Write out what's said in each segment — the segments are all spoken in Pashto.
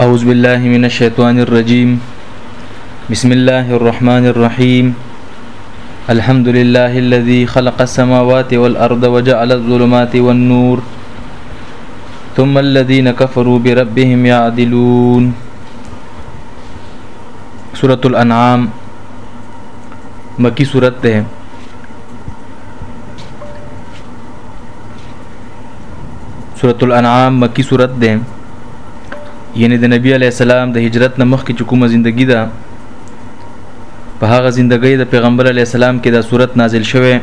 أعوذ بالله من الشيطان الرجيم بسم الله الرحمن الرحيم الحمد لله الذي خلق السماوات والأرض وجعل الظلمات والنور ثم الذين كفروا بربهم يعدلون سورة الأنعام مكي سورة سورۃ الانعام مکی سورۃ ده یعنی د نبی علی السلام د هجرت نه مخکې چې کومه ژوندۍ ده په هغه ژوندۍ د پیغمبر علی السلام کې دا سورۃ نازل شوه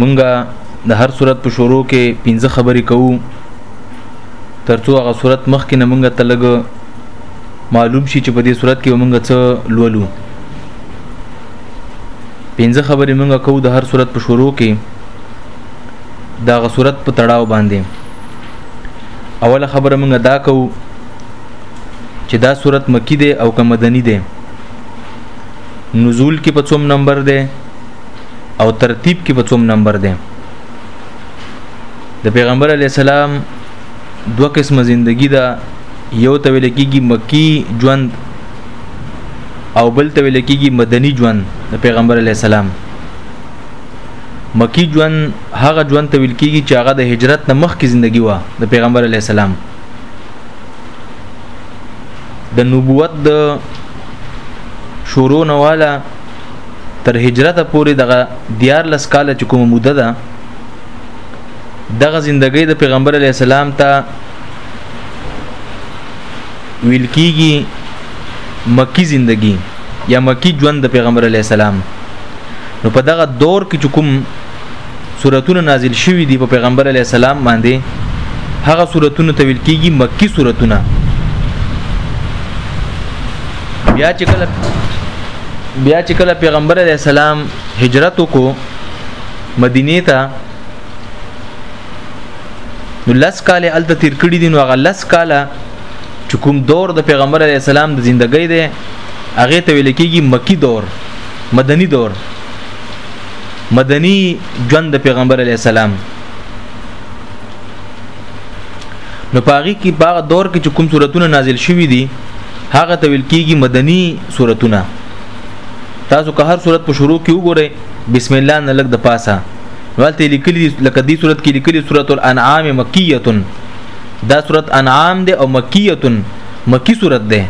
مونږه د هر سورۃ په شروع کې پنځه خبرې کوو ترڅو هغه سورۃ مخکې نه مونږه تلګ معلوم شي چې په دې سورۃ کې مونږه څه لولو پنځه خبرې مونږه کوو د هر صورت په شروع کې دا غ صورت په تړاو باندې اوله خبره مونږه دا کوو چې دا صورت مکی دی او که مدنی دی نزول کې په څوم نمبر دی او ترتیب کې په څوم نمبر دی د پیغمبر علی السلام دوه قسمه زندگی دا یو ته ویل کېږي مکی ژوند او بل ته ویل کېږي مدني ژوند د پیغمبر علی السلام مکی ژوند هغه ژوند ته ویل کېږي چې هغه د هجرت نه مخکې ژوندۍ و د پیغمبر علی السلام د نبوت د شروع نواله تر هجرت پورې دغه دیار لس کال چې کومه موده ده دغه زندګۍ د پیغمبر علی السلام ته ویل کیږي مکی زندگی یا مکی ژوند د پیغمبر علی السلام نو په دغه دور کې کوم سوراتونه نازل شوي دي په پیغمبر علی السلام باندې هغه سوراتونه تویل کیږي مکی سوراتونه بیا چې کله بیا چې کله پیغمبر علی السلام هجرت وکړو مدینه ته نو لس کال الته تیر کړی دي نو هغه لس کال چې کوم دور د پیغمبر علی السلام د ژوندۍ دی هغه ته ویل کېږي مکی دور مدنی دور مدنی ژوند د پیغمبر علی السلام نو پاغي کې باغ دور کې چې کوم صورتونه نازل شوي دي هغه ته ویل کېږي مدنی صورتونه تاسو که هر صورت په شروع کې وګورئ بسم الله نه لګ د پاسه نوالته لیکلی لکه دې صورت کې لیکلی سورۃ الانعام مکیه دا سورۃ انعام ده او مکیه مکی سورۃ ده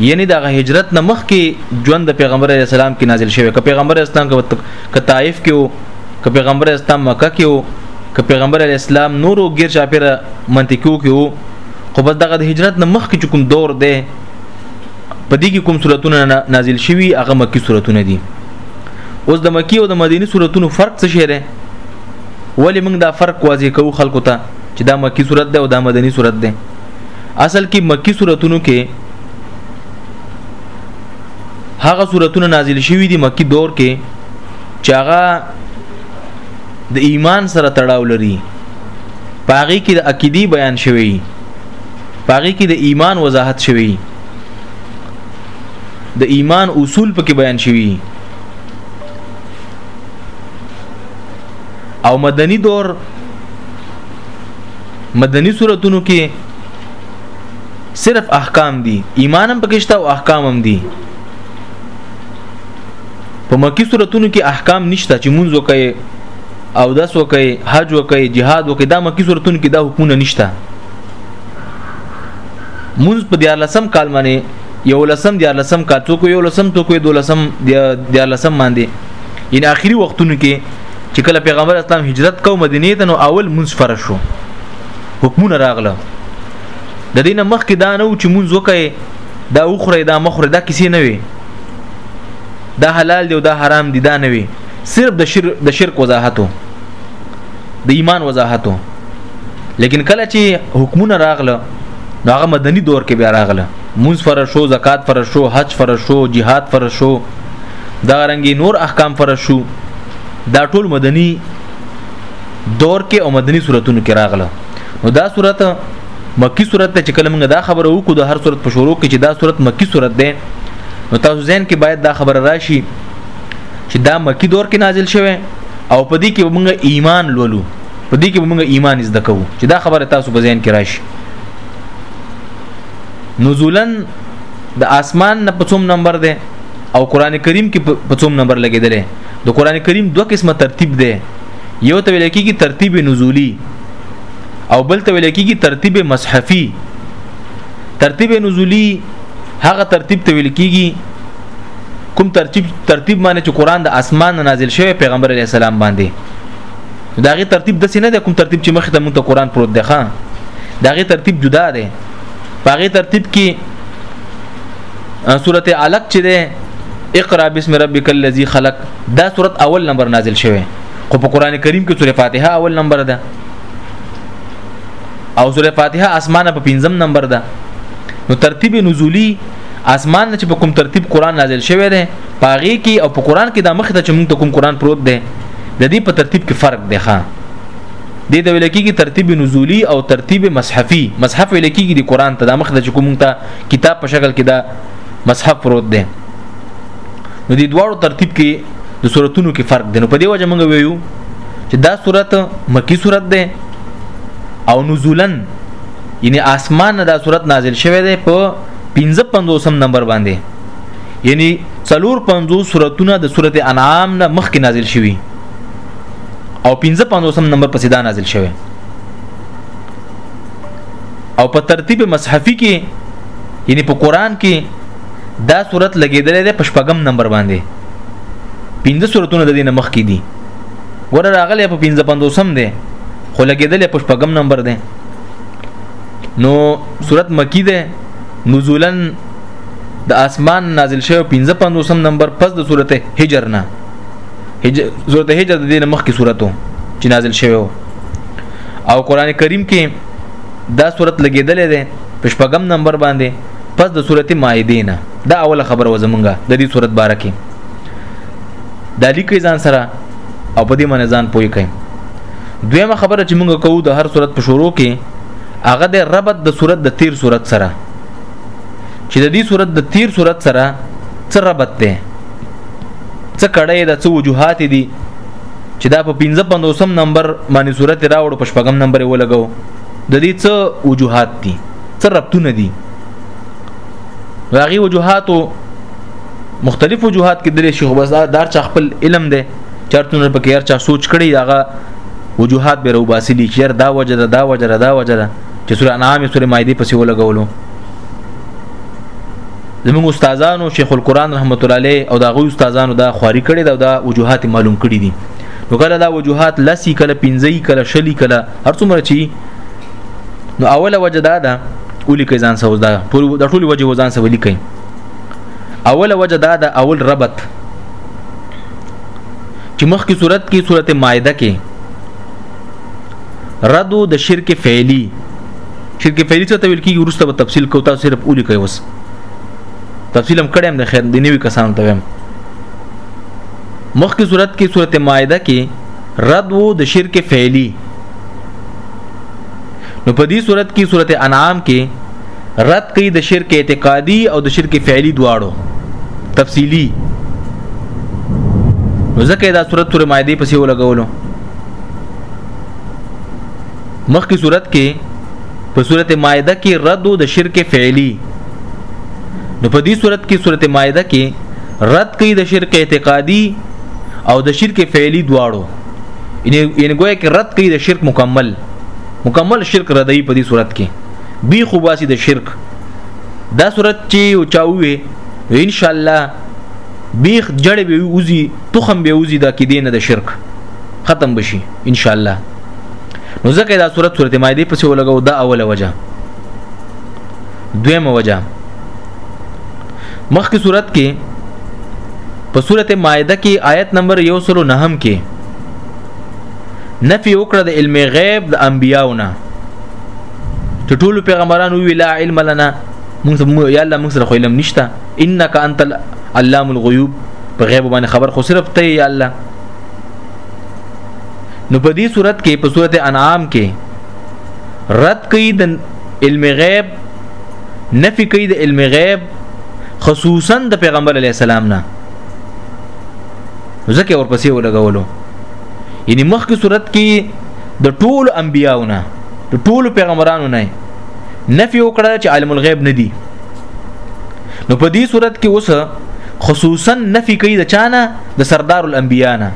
یعنی دغه هجرت نه مخکې ژوند د پیغمبر علی السلام کې نازل شوی ک پیغمبر اسلام ک طائف کې وو ک پیغمبر اسلام مکه کې وو ک پیغمبر علی السلام نورو غیر چاپیره منطقو کې وو خو بس دغه د هجرت نه مخکې کوم دور ده په دې کې کوم سوراتونه نازل شوي هغه مکی سوراتونه دي اوس د مکی او د مدینی صورتونو فرق څه شی دی ولی موږ دا فرق واضح کوو خلکو ته چې دا مکی صورت ده او دا مدنی صورت ده اصل کې مکی صورتونو کې هغه صورتونه نازل شوي دي مکی دور کې چې هغه د ایمان سره تړاو لري پاغي کې د عقيدي بیان شوی پاغي کې د ایمان وضاحت شوی د ایمان اصول پکې بیان شوي او مدني دور مدني صورتونو کې صرف احکام دي ایمان هم پکې شته او احکام هم دي په مکی صورتونو کې احکام نشته چې مونږ وکړي او داس وکړي حج وکړي jihad وکړي دا مکی صورتونو کې دا حکمونه نشته مونږ په دې لسم کال باندې یو لسم دې لسم کال څوک یو لسم څوک دو لسم دې لسم باندې ان اخري وختونو کې چې کله پیغمبر اسلام هجرت کو مدینه ته نو اول مونږ فرض شو حکمونه راغله د دینه مخ کې دا نه و چې مونږ وکړي دا اوخره دا مخره دا کیسې نه وي دا حلال دی او دا حرام دی دا نه وي صرف د شرک د شرک وضاحتو د ایمان وضاحتو لیکن کله چې حکمونه راغله نو هغه مدني دور کې بیا راغله مونږ فرض شو زکات فرض شو حج فرض شو jihad فرض شو دا رنګي نور احکام فرض شو دا ټول مدني دور کې او مدني صورتونو کې راغله نو دا صورت مکی صورت ته چې کله موږ دا خبره وکړو د هر صورت په شروع کې چې دا صورت مکی صورت ده نو تاسو ځین کې باید دا خبره راشي چې دا مکی دور کې نازل شوه او په دې کې موږ ایمان لولو په دې کې موږ ایمان زده کوو چې دا خبره تاسو په ذهن کې راشي نزولن د اسمان نه په څوم نمبر ده او قران کریم کې په څوم نمبر لګیدل د قران کریم دوه قسمه ترتیب ده یو ته ویل کېږي ترتیب نزولی او بل ته ویل کېږي ترتیب مصحفي ترتیب نزولی هغه ترتیب ته ویل کېږي کوم ترتیب ترتیب باندې چې قران د اسمان نازل شوی پیغمبر علی السلام باندې داغه ترتیب د سینې د کوم ترتیب چې مخ ته مونږ ته قران پروت دی ښا داغه ترتیب جدا دی پاغه ترتیب کې سورته علق چې ده اقرا بسم ربک الذی خلق دا سورته اول نمبر نازل شوه خو په قران کریم کې سورته فاتحه اول نمبر ده او سورته فاتحه اسمانه په پنځم نمبر ده نو ترتیب نزولی اسمان نه چې په کوم ترتیب قران نازل شوی دی پاغي کې او په قران کې د مخ ته چې موږ ته کوم قران پروت دی د دې په ترتیب کې فرق دی ښا د دې ویل کېږي ترتیب نزولی او ترتیب مصحفي مصحف ویل کېږي د قران ته د مخ ته چې کوم ته کتاب په شکل کې دا مصحف پروت دی نو د دوړو ترتیب کې د سوراتونو کې فرق دی نو په دې وجه موږ ویو چې دا سورات مکی سورات دی او نزولن یعنی اسمان نه دا صورت نازل شوه دی په پنځه پنځوسم نمبر باندې یعنی څلور پنځو سوراتونه د سورته انعام نه مخکې نازل شوي او پنځه پنځوسم نمبر پسې دا نازل شوی او په ترتیب مصحفي کې یعنی په قران کې دا صورت لګیدلې ده پشپغم نمبر باندې پنځه صورتونه د دینه مخ کې دي ور راغلي په پنځه پندوسم ده خو لګیدلې پشپغم نمبر ده نو صورت مکی ده نزولا د اسمان نازل شوی 55 نمبر پس د صورت هجر نه هجر صورت هجر د دې مخ کې صورتو چې نازل شوی او قران کریم کې دا صورت لګیدلې ده په شپږم نمبر باندې پس د صورت مائده نه دا اوله خبره و زمونږه د دې صورت باره کې د لیکې ځان سره او په دې باندې ځان پوي کړئ دویمه خبره چې موږ کوو د هر صورت په شروع کې هغه د ربط د صورت د تیر صورت سره چې د دې صورت د تیر صورت سره څه ربط دی څه کړی د څه وجوهات دي چې دا په 55 نمبر باندې صورت راوړ په شپږم نمبر ولګو د دې څه وجوهات دي څه ربطونه دي راغي وجوهاتو مختلف وجوهات کې درې شي خو بس دا دار چا خپل علم دی چرتونه په کې چا سوچ کړی داغه وجوهات به روباسي دي چیر دا وجه دا دا وجه دا وجه دا چې سورې انعام سورې مائده پسې ولګولو زموږ استادانو شیخ القرآن رحمت الله علیه او دا غو استادانو دا خواري کړی دا, دا وجوهات معلوم کړی دي نو کله دا وجوهات لسی کله پنځي کله شلی کله هر څومره چی نو اوله وجه دا ده اولی کې ځان سوز دا ټول د ټول وجه ځان سوي لیکي اوله وجه دا ده اول ربط چې مخکې صورت کې صورت مائده کې ردو د شرک فعلی شرک فعلی څه ته ویل کیږي ورسته په تفصیل کو تاسو صرف اولی کوي وس تفصیل هم کړم د خیر د نیوي کسانو ته ویم مخکې صورت کې صورت مائده کې رد وو د شرک فعلی نو په دې صورت کې صورت انعام کې رد کوي د شرک اعتقادي او د شرک فعلی دواړو تفصیلی نو ځکه دا صورت تر مایده پسې ولګولو مخکې صورت کې په صورت مایده کې رد د شرک فعلی نو په دې صورت کې صورت مایده کې رد کوي د شرک اعتقادي او د شرک فعلی دواړو یعنی ګویا کې رد کوي د شرک مکمل مکمل شرک ردی په دې صورت کې بی خوباسي د شرک دا صورت چې او چاوي ان شاء الله بیخ جړې به وزي تخم به وزي دا کې دین د شرک ختم بشي ان شاء الله نو ځکه دا صورت صورت مایده پسې ولګو دا اوله وجه دویمه وجه مخکې صورت کې په سورته مائده کې آیت نمبر 109 کې نفي وکړه د علم غیب د انبیاونه چې ټول پیغمبرانو وی لا علم لنا موږ یا الله موږ سره خو علم نشته انک انت علام الغیوب په غیب باندې خبر خو صرف ته یا الله نو په دې صورت کې په سورته انعام کې رد کوي د علم غیب نفي کوي د علم غیب خصوصا د پیغمبر علی السلام نه ځکه ورپسې ولګولو یعنی مخکې صورت کې د ټولو انبیاونه د ټولو پیغمبرانو نه نفي وکړه چې عالم الغیب نه دي نو په دې صورت کې اوس خصوصا نفي کوي د چانه د سردار الانبیا نه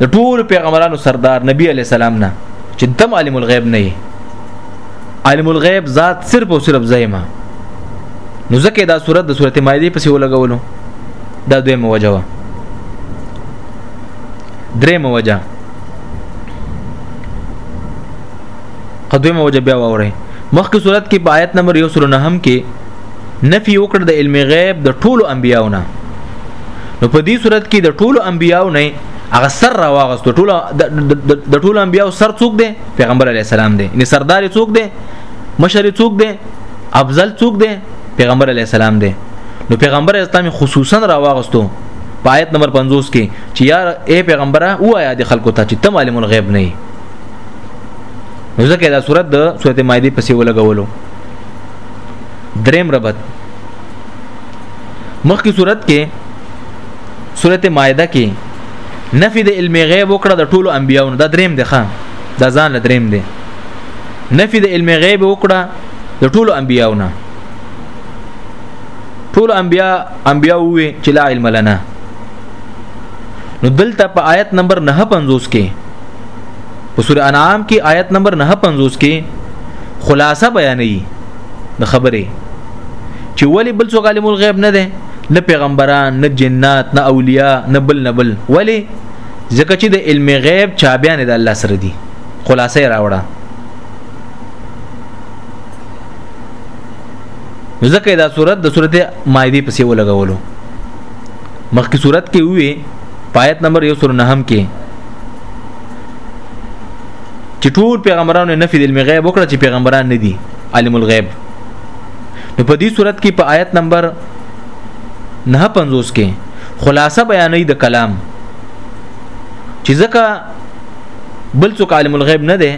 د ټولو پیغمبرانو سردار نبی علی السلام نه چې تم عالم الغیب نه یې عالم الغیب ذات صرف او صرف زایما نو ځکه دا صورت د صورت مایده پسې ولګولو دا دوی موجه وا درې موجه قدوی موجه بیا وره مخکې صورت کې په آیت نمبر 109 کې نفي وکړ د علم غیب د ټولو انبیاونه نو په دې صورت کې د ټولو انبیاو نه هغه سر را واغست ټول د ټول انبیاء سر څوک دی پیغمبر علی السلام دی ان سردار څوک دی مشر څوک دی افضل څوک دی پیغمبر علی السلام دی نو پیغمبر اسلام خصوصا را واغستو پایت نمبر 50 کې چې یار اے پیغمبره وایا د خلکو ته چې تم عالم الغیب نه یې نو ځکه دا صورت د سورته مائده پسې ولګولو دریم ربط مخکې صورت کې سورته مائده کې نفي د علم غیب وکړه د ټولو انبیانو دا دریم دی ښا دا ځان له دریم دی نفي د علم غیب وکړه د ټولو انبیانو ټول انبیا انبیا وې چې لا علم لنا نو دلته په آیت نمبر 950 کې په سورې انعام کې آیت نمبر 950 کې خلاصه بیانې د خبرې چې ولی بل څوک عالم الغیب نه دی نه پیغمبران نه جنات نه اولیاء نه بل نه بل ولی ځکه چې د علم غیب چا بیان د الله سره دی خلاصې راوړه ځکه دا صورت د صورت مایده پسې ولګولو مخکې صورت کې وې پایت نمبر 109 کې چې ټول پیغمبرانو نفي د علم غیب وکړه چې پیغمبران نه دي عالم الغیب نو په دې صورت کې په آیت نمبر 59 کې خلاصه بیانې د کلام چې ځکه بل څوک عالم الغیب نه دی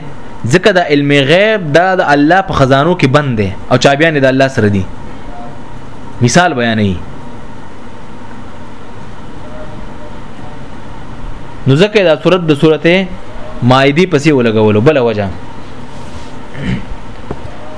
ځکه د علم غیب دا د الله په خزانو کې بند دی او چابيان د الله سره دي مثال بیانې نو ځکه دا صورت د صورت مائده پسې ولګولو بل وجه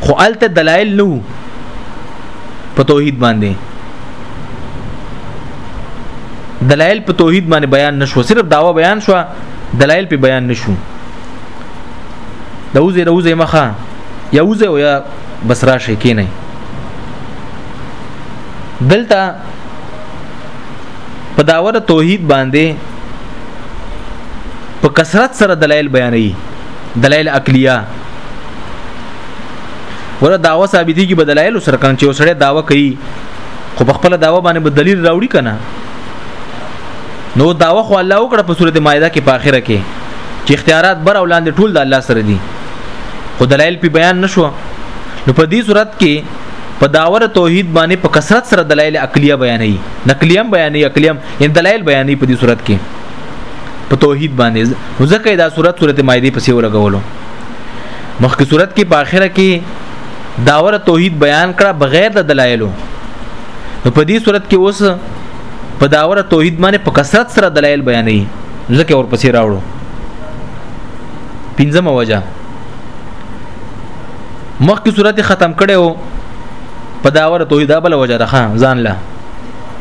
خو الته دلایل نه وو په توحید باندې دلایل په توحید باندې بیان نشو صرف داوا بیان شو دلایل په بیان نشو دوزه روزه مخه یا وزه او یا بس راشه کې نه دلته په داوره توحید باندې په کثرت سره دلایل بیانوي دلایل عقلیه ور داوا ثابتي کې بدلایل سره کړي چې وسړی داوا کوي خو په خپل داوا باندې به دلیل راوړي کنه نو داوا خو الله وکړه په سورته مائده کې په اخره کې چې اختیارات بر اولاد ټول د الله سره دي خو دلایل په بیان نشو نو په دې صورت کې په داور توحید باندې په کثرت سره دلایل عقلیه بیانې نقلیه بیانې عقلیه ان دلایل بیانې په دې صورت کې په توحید باندې ځکه دا صورت صورت مائده پسې ولګولو مخکې صورت کې په اخره کې داور توحید بیان کړه بغیر د دلایلو نو په دې صورت کې اوس په داور توحید باندې په کثرت سره دلایل بیانې ځکه ورپسې راوړو پنځمه وجه مخکې صورت ختم کړي وو په داور توحید بل وجه راخه ځان له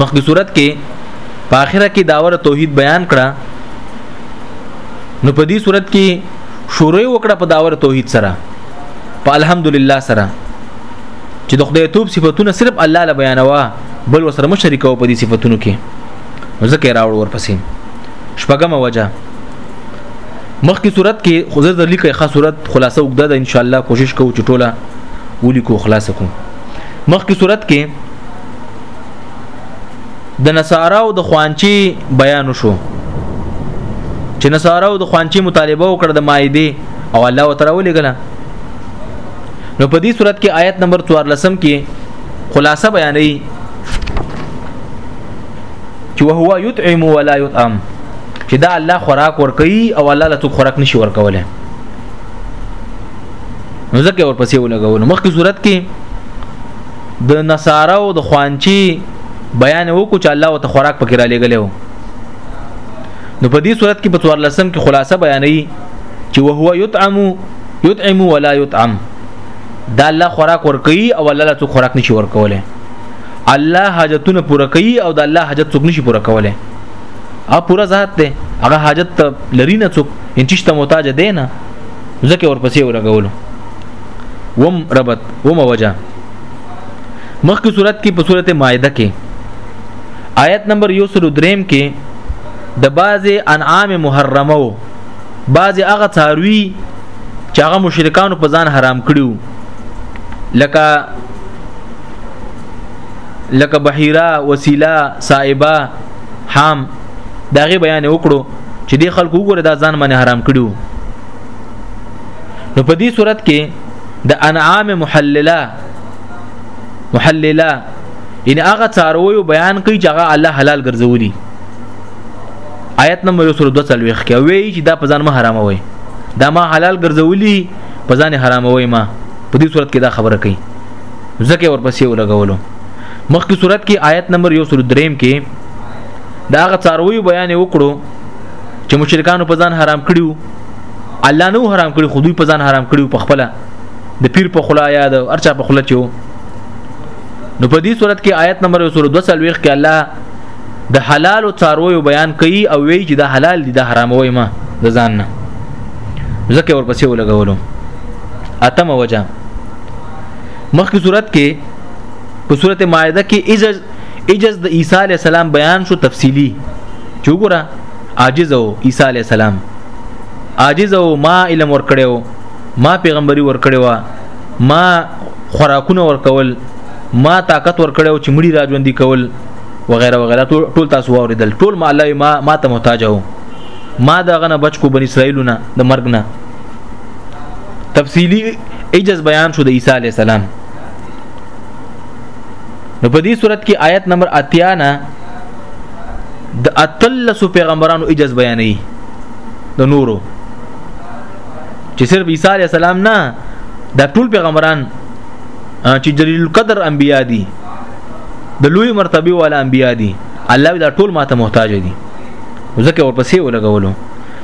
مخکې صورت کې په اخره کې داور توحید بیان کړه نو په دې صورت کې شروع وکړه په داور توحید سره په الحمدلله سره چې د خدای توپ صفاتونه صرف الله له بیانوا بل وسره مشرکو په دې صفاتونو کې ځکه راوړ ورپسې شپږم وجه مخکې صورت کې خو زه د لیکه ښه صورت خلاصه وګده ان شاء الله کوشش کوو چې ټوله ولیکو خلاصه کوو مخکې صورت کې د نصارا او د خوانچی بیان شو چې نصارا او د خوانچی مطالبه وکړه د مایده او الله وتعالى ولګله نو په دې صورت کې آیت نمبر 14 کې خلاصه بیانې چې وهو یطعم ولا یطعم چې دا الله خوراک ورکي او الله لته خوراک نشي ورکوله نو ځکه ورپسې ولګول مخکې صورت کې د نصارا او د خوانچی بیان وکړو چې الله وت خوراک پکې را لګلې وو نو په دې صورت کې په تور لسم کې خلاصه بیانې چې وهو یطعم یطعم ولا یطعم دا الله خوراک ورکي او الله له خوراک نشي ورکوله الله حاجتونه پوره کوي او د الله حاجت څوک نشي پوره کوله او پوره ذات ده هغه حاجت لري نه څوک ان چیش ته محتاج دی نه ځکه ورپسې ولګولو وم ربط وم وجه مخکې صورت کې په صورت مائده کې آیت نمبر 103 کې د باز انعام محرمه وو باز هغه څاروي چې هغه مشرکانو په ځان حرام کړیو لکه لکه بحیره وسیله صائبه حام داغه بیان وکړو چې دې خلکو وګوره دا ځان باندې حرام کړو نو په دې صورت کې د انعام محلله محلله ان هغه څاروي بیان کوي چې هغه الله حلال ګرځولي آیت نمبر 242 کې وایي چې دا په ځان ما حرام وي دا ما حلال ګرځولي په ځان حرام وي ما په دې صورت کې دا خبره کوي ځکه ورپسې ولګولو مخکې صورت کې آیت نمبر 103 کې دا غ څاروي بیان وکړو چې مشرکانو په ځان حرام کړیو الله نو حرام کړی خو دوی په ځان حرام کړیو په خپل د پیر په خلا یا د ارچا په خلا چو نو په دې صورت کې آیت نمبر 220 کې الله د حلال او څاروي بیان کوي او وی چې دا حلال دي دا حرام وای ما د ځان نه ځکه ورپسې ولګولم اتم وجه مخکې صورت کې په صورت مائده کې اذا اجز د عیسی علی السلام بیان شو تفصیلی چوغورا عاجز او عیسی علی السلام عاجز او ما علم ور کړو ما پیغمبري ور کړو ما خوراکونه ور کول ما طاقت ور کړو چې مړي راځوندي کول وغیرہ وغیرہ ټول تاسو واوریدل ټول ما الله ما ما ته محتاج وو ما دا غنه بچ کو بنی اسرائیلونه د مرګ نه تفصیلی اجز بیان شو د عیسی علی السلام نو په دې صورت کې آیت نمبر اتیا نه د اتلسو پیغمبرانو اجازه بیانوي د نورو چې صرف عیسی علی السلام نه دا ټول پیغمبران چې جلیل القدر انبیا دي د لوی مرتبه والا انبیا دي الله دا ټول ماته محتاج دي ځکه ورپسې ولګولو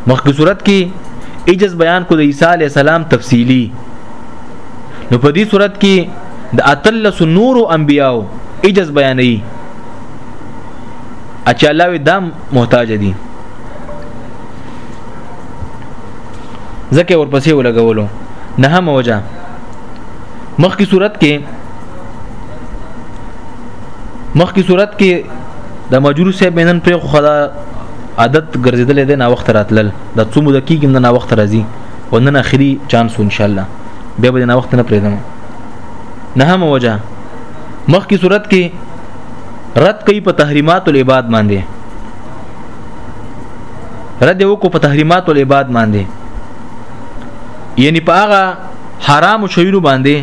مخکې صورت کې اجز بیان کو د عیسی علی السلام تفصیلی نو په دې صورت کې د اتلس نورو انبیاو اجز بیانوي اچ الله وی دام محتاج دي ځکه ورپسې ولګولو نه هم وجه مخکې صورت کې مخکې صورت کې د مجرور صاحب نن پر خدا عادت ګرځیدل دي نه وخت راتلل د څو مدکې کې نه وخت راځي ونن اخري چانس ان شاء الله بیا به نه وخت نه پرېږدم نه هم وجه مخ کی صورت کې رد کوي په تحریمات العباد باندې رد یو کو په تحریمات العباد باندې یعنی په هغه حرام شیونو باندې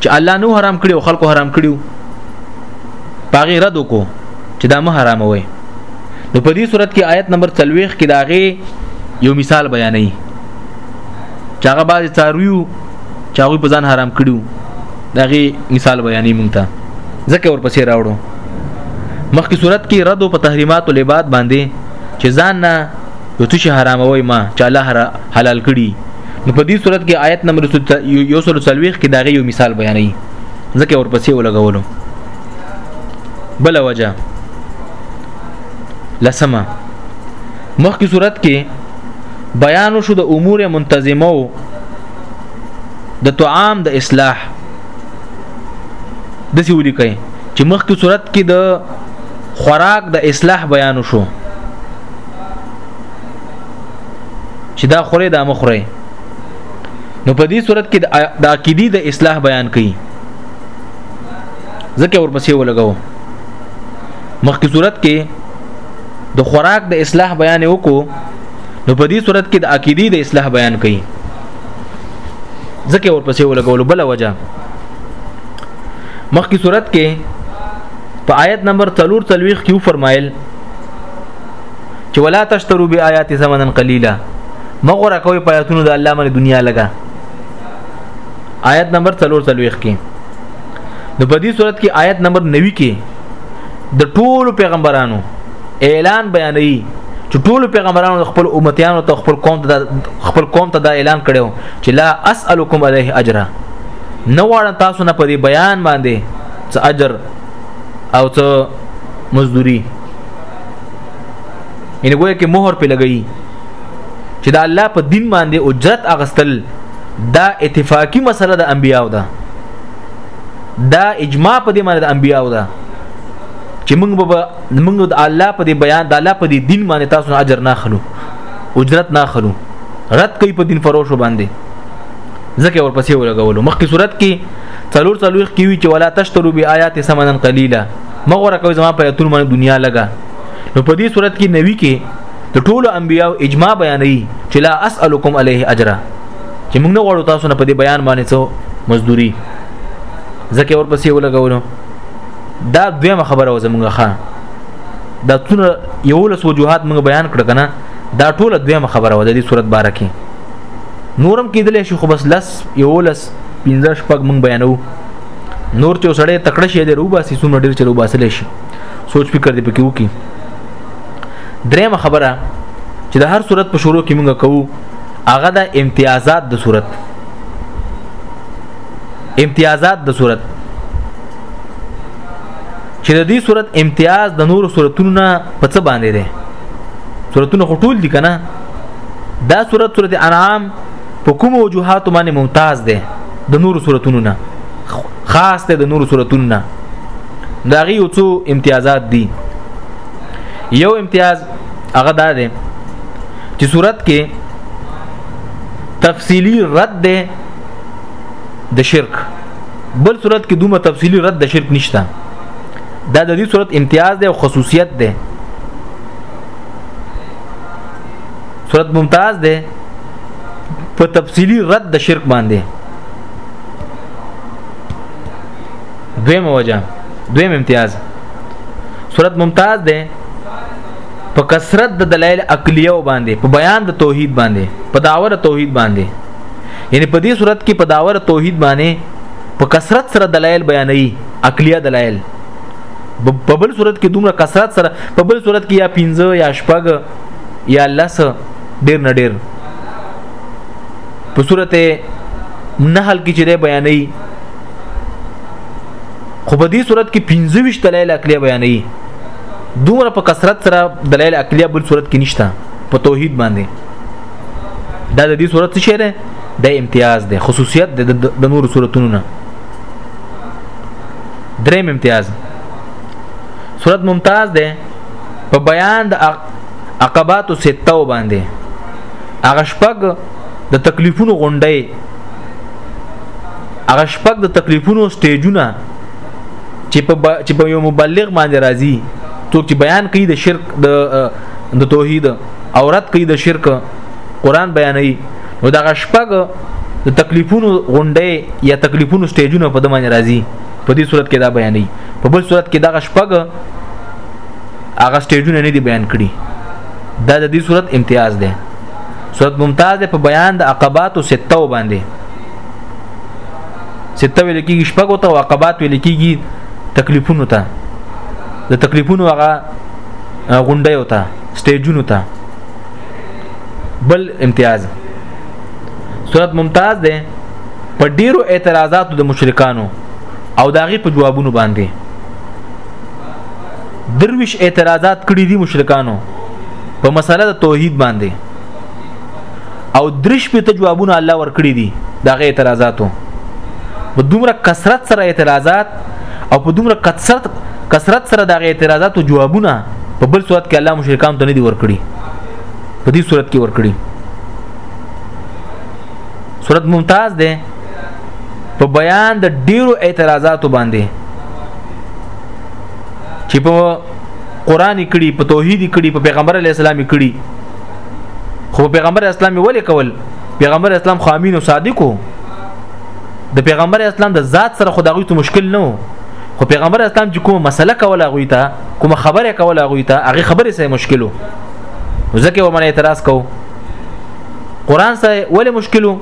چې الله نو حرام کړی او خلکو حرام کړی پاغه رد کو چې دا مه حرام وي نو په دې صورت کې آیت نمبر 40 کې داغه یو مثال بیانوي چې هغه بعض څارویو چې هغه په ځان حرام کړیو داغي مثال بیانې مونږ ته ځکه ورپسې راوړو مخکې صورت کې رد او په تحریمات او لباد باندې چې ځان نه یو څه حراموي ما چې الله حلال کړي نو په دې صورت کې آیت نمبر 140 کې داغي یو مثال بیانې ځکه ورپسې ولګولو بل وجه لسمه مخکې صورت کې بیان شو د امور منتظمه او د طعام د اصلاح د سی ولیکي چې مخکې صورت کې د خوراک د اصلاح بیان شو چې دا خوره دا مخره نو په دې صورت کې د عقیدی د اصلاح بیان کړي ځکه ورپسې ولګاو مخکې صورت کې د خوراک د اصلاح بیان وکړو نو په دې صورت کې د عقیدې د اصلاح بیان کړي ځکه ورپسې ولګول بل وجه مخکې صورت کې په آیت نمبر 3 تلويخ کې فرمایل چې ولا تشترو بیاات ثمنن قلیلا مغره کوي پیاتونو د الله باندې دنیا لگا آیت نمبر 3 تلويخ کې نو په دې صورت کې آیت نمبر 90 کې د ټولو پیغمبرانو اعلان بیانوي چې ټول پیغمبرانو خپل امتیانو ته خپل قوم ته خپل قوم ته دا اعلان کړو چې لا اسالکم علیه اجر نو غواړم تاسو نه په دې بیان باندې څه اجر او څه مزدوري ان ګویا کې مهر په لګئی چې دا الله په دین باندې اجرت اغستل دا اتفاقی مسله د انبیاو ده دا اجماع په دې باندې د انبیاو ده چې موږ به موږ د الله په دې بیان د الله په دې دین باندې تاسو نه اجر نه خلو اجرت نه خلو رد کوي په دین فروشو باندې ځکه ورپسې ولګولو مخکې صورت کې څلور څلور کې وی چې ولا تشترو بی آیات سمنن قلیلا مغور کوي زما په یتون باندې دنیا لګا نو په دې صورت کې نوی کې د ټولو انبیانو اجماع بیانوي چې لا اسالکم علیه اجر چې موږ نه غواړو تاسو نه په دې بیان باندې څو مزدوري ځکه ورپسې ولګولو دا دویمه خبره و زمونږه خان دا څونه یو لس وجوهات موږ بیان کړ کنه دا ټوله دویمه خبره و د دې صورت باره کې نورم کېدل شي خو بس لس یو لس پنځه شپږ موږ بیانو نور چې سړی تکړه شي د روباسي څومره ډیر چې روباسل شي سوچ فکر دې پکې وکي درېمه خبره چې د هر صورت په شروع کې موږ کوو هغه د امتیازات د صورت امتیازات د صورت چې د دې صورت امتیاز د نورو صورتونو نه په څه باندې دی صورتونه خټول دي کنه دا صورت صورت انعام په کوم وجوهات باندې ممتاز دی د نورو صورتونو نه خاص دی د نورو صورتونو نه دا غي یو څو امتیازات دي یو امتیاز هغه دا دی چې صورت کې تفصیلی رد ده د شرک بل صورت کې دومره تفصیلی رد د شرک نشته دا د دې صورت امتیاز دی او خصوصیت دی صورت ممتاز دی په تفصیلی رد د شرک باندې دویم وجه دویم امتیاز صورت ممتاز ده په کثرت د دلایل عقلیو باندې په بیان د توحید باندې په داور توحید باندې یعنی په دې صورت کې په داور توحید باندې په کثرت سره دلایل بیانې عقلیه دلایل په بل صورت کې دومره کثرت سره په بل صورت کې یا 15 یا شپږ یا لس ډیر نه ډیر په صورت نحل کې چې بیانې خو په دې صورت کې 25 دلایل عقلیه بیانې دومره په کثرت سره دلایل عقلیه بل صورت کې نشته په توحید باندې دا د دې صورت څه دی د امتیاز دی خصوصیت د د نور صورتونو نه دریم امتیاز صورت ممتاز دی په بیان د عقبات او ستو باندې هغه شپږ د تکلیفونو غونډې هغه شپږ د تکلیفونو سټیجونه چې په چې په یو مبلغ باندې راځي څوک چې بیان کوي د شرک د د توحید او رد کوي د شرک قران بیانوي نو دا شپږ د تکلیفونو غونډې یا تکلیفونو سټیجونه په دمانه راځي په دې صورت کې دا بیانې په بل صورت کې دا شپږ هغه سټیجونه نه دي بیان کړي دا د دې صورت امتیاز ده صورت ممتاز ده په بیان د عقبات او ستو باندې ستو ویل کېږي شپږ او عقبات ویل کېږي تکلیفونو ته د تکلیفونو هغه غونډیو ته سټیجونو ته بل امتیاز صورت ممتاز ده په ډیرو اعتراضاتو د مشرکانو او داغي په جوابونو باندې درویش اعتراضات کړی دي مشرکانو په مسله د توحید باندې او درش په جوابونه الله ورکړي دي داغه اعتراضاتو په دومره کثرت سره اعتراضات او په دومره کثرت کثرت سره د اعتراضات او جوابونه په بل صورت کې الله مشرکان ته نه دی ورکړي په دې صورت کې ورکړي صورت ممتاز ده په بیان د ډیرو اعتراضاتو باندې چې په قران کړي په توحید کړي په پیغمبر علی السلام کړي خو پیغمبر اسلام ولې کول پیغمبر اسلام خامین او صادق وو د پیغمبر اسلام د ذات سره خو دغه ته مشکل نه وو خو پیغمبر اسلام چې کومه مسله کوله غوي ته کومه خبره کوله غوي ته هغه خبره سره مشکلو ځکه ومن اعتراض کو قران سره ولې مشکلو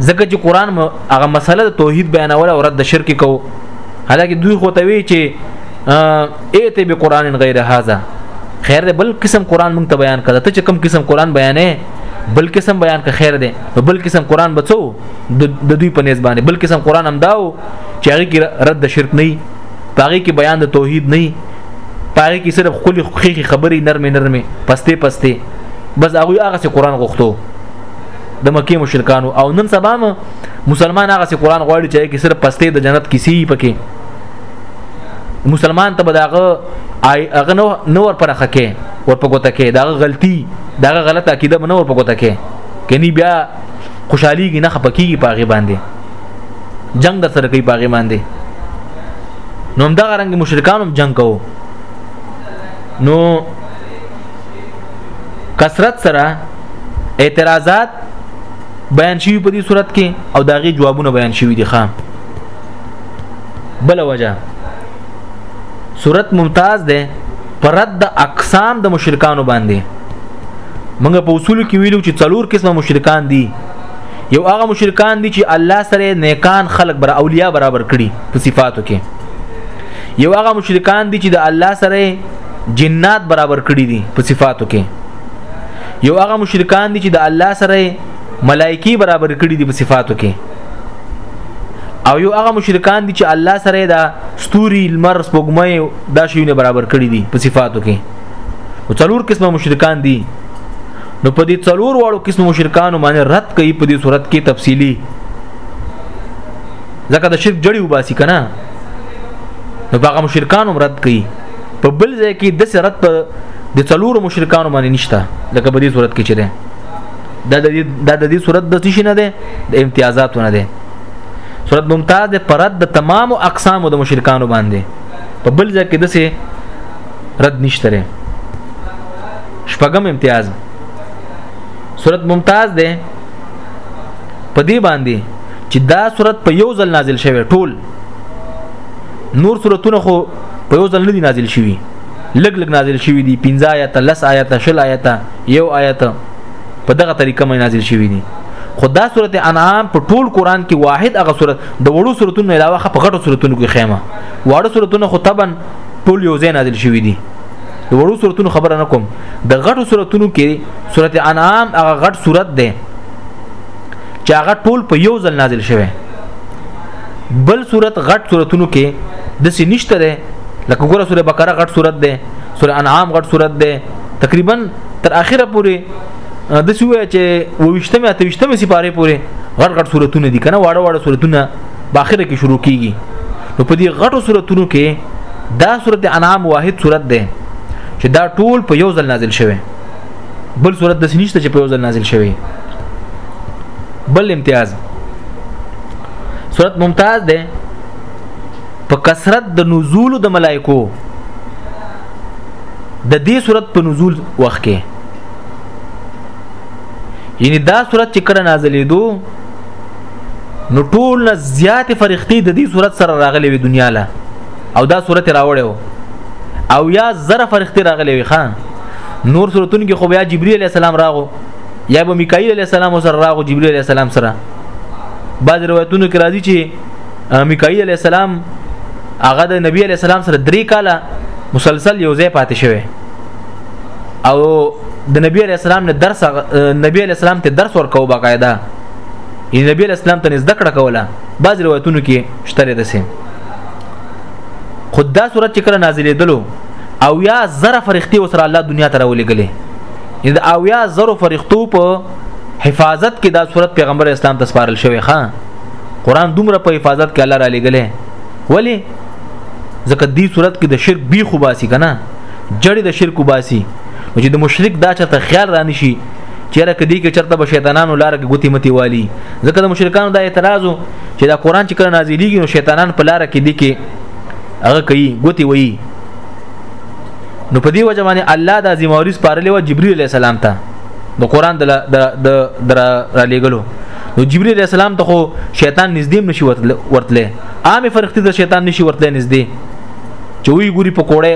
ځکه چې قران هغه مسله د توحید بیانول او رد شرک کو حالکه دوی خو ته وی چې ایت به قران غیر هاذا خیر بل قسم قران مونږ ته بیان کړه ته چې کم قسم قران بیانې بل قسم بیان که خیر دی نو بل قسم قران بچو د دوی په نسبت باندې بل قسم قران هم داو چې هغه کې رد شرک نه پاره کې بیان د توحید نه پاره کې صرف خولي خخي خبري نرمه نرمه پسته پسته بس هغه هغه قران غوښتو د مکه مشرکانو او نن سبا مسلمان هغه قران غواړي چې کې صرف پسته د جنت کسی پکې مسلمان ته بداغه هغه نو نور پرخه کې ور په ګوته کې دا غلطي دا غلطه عقیده منور په ګوته کې کني بیا خوشحاليږي نه خپکیږي پاغي باندې جنگ د سره کوي پاغي باندې نو هم دا رنګ مشرکان هم جنگ کوو نو کثرت سره اعتراضات بیان شوی په دې صورت کې او داغي جوابونه بیان شوی دي خام بل وجه صورت ممتاز ده پر رد د اقسام د مشرکانو باندې موږ په اصول کې ویلو چې څلور قسمه مشرکان دي یو هغه مشرکان دي چې الله سره نیکان خلق بر اولیاء برابر کړي په صفاتو کې یو هغه مشرکان دي چې د الله سره جنات برابر کړي دي په صفاتو کې یو هغه مشرکان دي چې د الله سره ملایکی برابر کړي دي په صفاتو کې او یو هغه مشرکان دي چې الله سره دا ستوري المر سپوږمۍ دا شیونه برابر کړی دي په صفاتو کې او څلور قسمه مشرکان دي نو په دې څلور واړو قسمه مشرکانو باندې رد کوي په دې صورت کې تفصیلی ځکه د شرک جړی وباسي کنه نو هغه مشرکانو رد کوي په بل ځای کې د سرت په د څلور مشرکانو باندې نشته لکه په دې صورت کې چره دا د دې دا د دې صورت د څه نه ده د امتیازاتونه ده صورت ممتاز ده پرد د تمام اقسام د مشرکانو باندې په بل ځای کې دسه رد نشته لري شپږم امتیاز صورت ممتاز ده په دې باندې چې دا صورت په یو ځل نازل شوی ټول نور صورتونه خو په یو ځل نه دي نازل شوي لګ لګ نازل شوي دي 15 آیات لس آیات شل آیات یو آیات په دغه طریقه مې نازل شوي دي خدا صورت انعام په ټول قران کې واحد هغه صورت د وړو صورتونو علاوه په غټو صورتونو کې خیمه واړه صورتونه خو طبعا ټول یو ځای نازل شوي دي د وړو صورتونو خبره نه کوم د غټو صورتونو کې صورت انعام هغه غټ صورت دی چې هغه ټول په یو ځل نازل شوی بل صورت غټ صورتونو کې د سې نشته ده لکه ګوره سوره بقره غټ صورت ده سوره انعام غټ صورت ده تقریبا تر اخره پورې د سوې چې وښتمه ته وښتمه سي پاره پورې غټ غټ صورتونه دي کنه واړه واړه صورتونه باخره کې شروع کیږي نو په دې غټو سوراتونو کې دا سورته انعام واحد سورته ده چې دا ټول په یو ځل نازل شوه بل صورت د سنشته چې په یو ځل نازل شوی بل امتیاز صورت ممتاز ده په کثرت د نزول د ملائکو د دې صورت په نزول وخت کې یعنی دا صورت چې کړه نازلې دوه نو ټول نه زیات فرښتې د دې صورت سره راغلي وي دنیا له او دا صورت راوړې وو او یا زره فرښتې راغلي وي خان نور صورتونو کې خو بیا جبرئیل علی السلام راغو یا به میکائیل علی السلام سره راغو جبرئیل علی السلام سره بعض روایتونو کې راځي چې میکائیل علی السلام هغه د نبی علی السلام سره درې کاله مسلسل یو ځای پاتې شوی او د نبی علی السلام نه درس نبی علی السلام ته درس ورکاو باقاعده یې نبی اسلام ته زده کړه کوله بعض روایتونو کې شته لري دسه خدا صورت چې کله نازلې دلو او یا زر فرښتې وسره الله دنیا ته راولېګلې ان د او یا زر فرښتو په حفاظت کې دا صورت پیغمبر اسلام ته سپارل شوی ښا قران دومره په حفاظت کې الله را لېګلې ولی ځکه دې صورت کې د شرک بي خو باسي کنه جړې د شرک وباسي چې د مشرک دا چرته خیال رانشي چیرې کدی کې چرته به شیطانانو لار کې ګوتی متی والی ځکه د مشرکانو دا اعتراض چې دا قران چې کله نازلېږي نو شیطانان په لار کې دي کې هغه کوي ګوتی وایي نو په دې وجه باندې الله د ذمہواری سپارلې و جبرئیل علی السلام ته د قران د د در را لېګلو نو جبرئیل علی السلام ته خو شیطان نږدې نشي ورتله عام فرښتې ته شیطان نشي ورتله نږدې چې وی ګوري په کوړه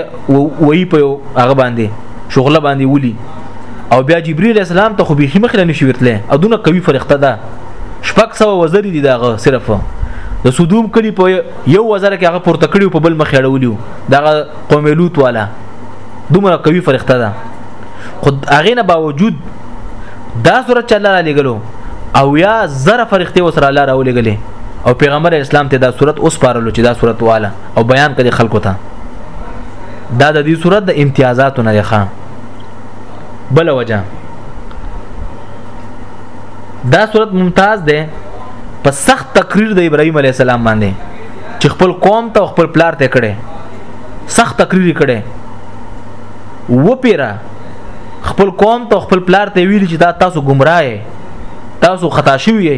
وی په هغه باندې شغله باندې ولي او بیا جبرئیل اسلام ته خو بيخي مخ لنی شي ورتله او دونه قوي فرښتہ ده شپږ سو وزری دي داغه صرف د صدوم کلی په یو وزر کې هغه پورته کړیو په بل مخ اړولیو دغه قوم لوط والا دومره قوي فرښتہ ده خود هغه نه باوجود دا صورت چلا لګلو او یا زره فرښتې وسره الله راو لګلې او پیغمبر اسلام ته دا صورت اوس پارلو چې دا صورت واله او بیان کړي خلکو ته دا د دې صورت د امتیازاتو نه ښه بل وجه دا صورت ممتاز ده په سخت تقریر د ابراهيم عليه السلام باندې چې خپل قوم ته خپل پلار ته کړي سخت تقریر کړي و پیرا خپل قوم ته خپل پلار ته ویل چې دا تاسو گمراه تاسو خطا شوی یې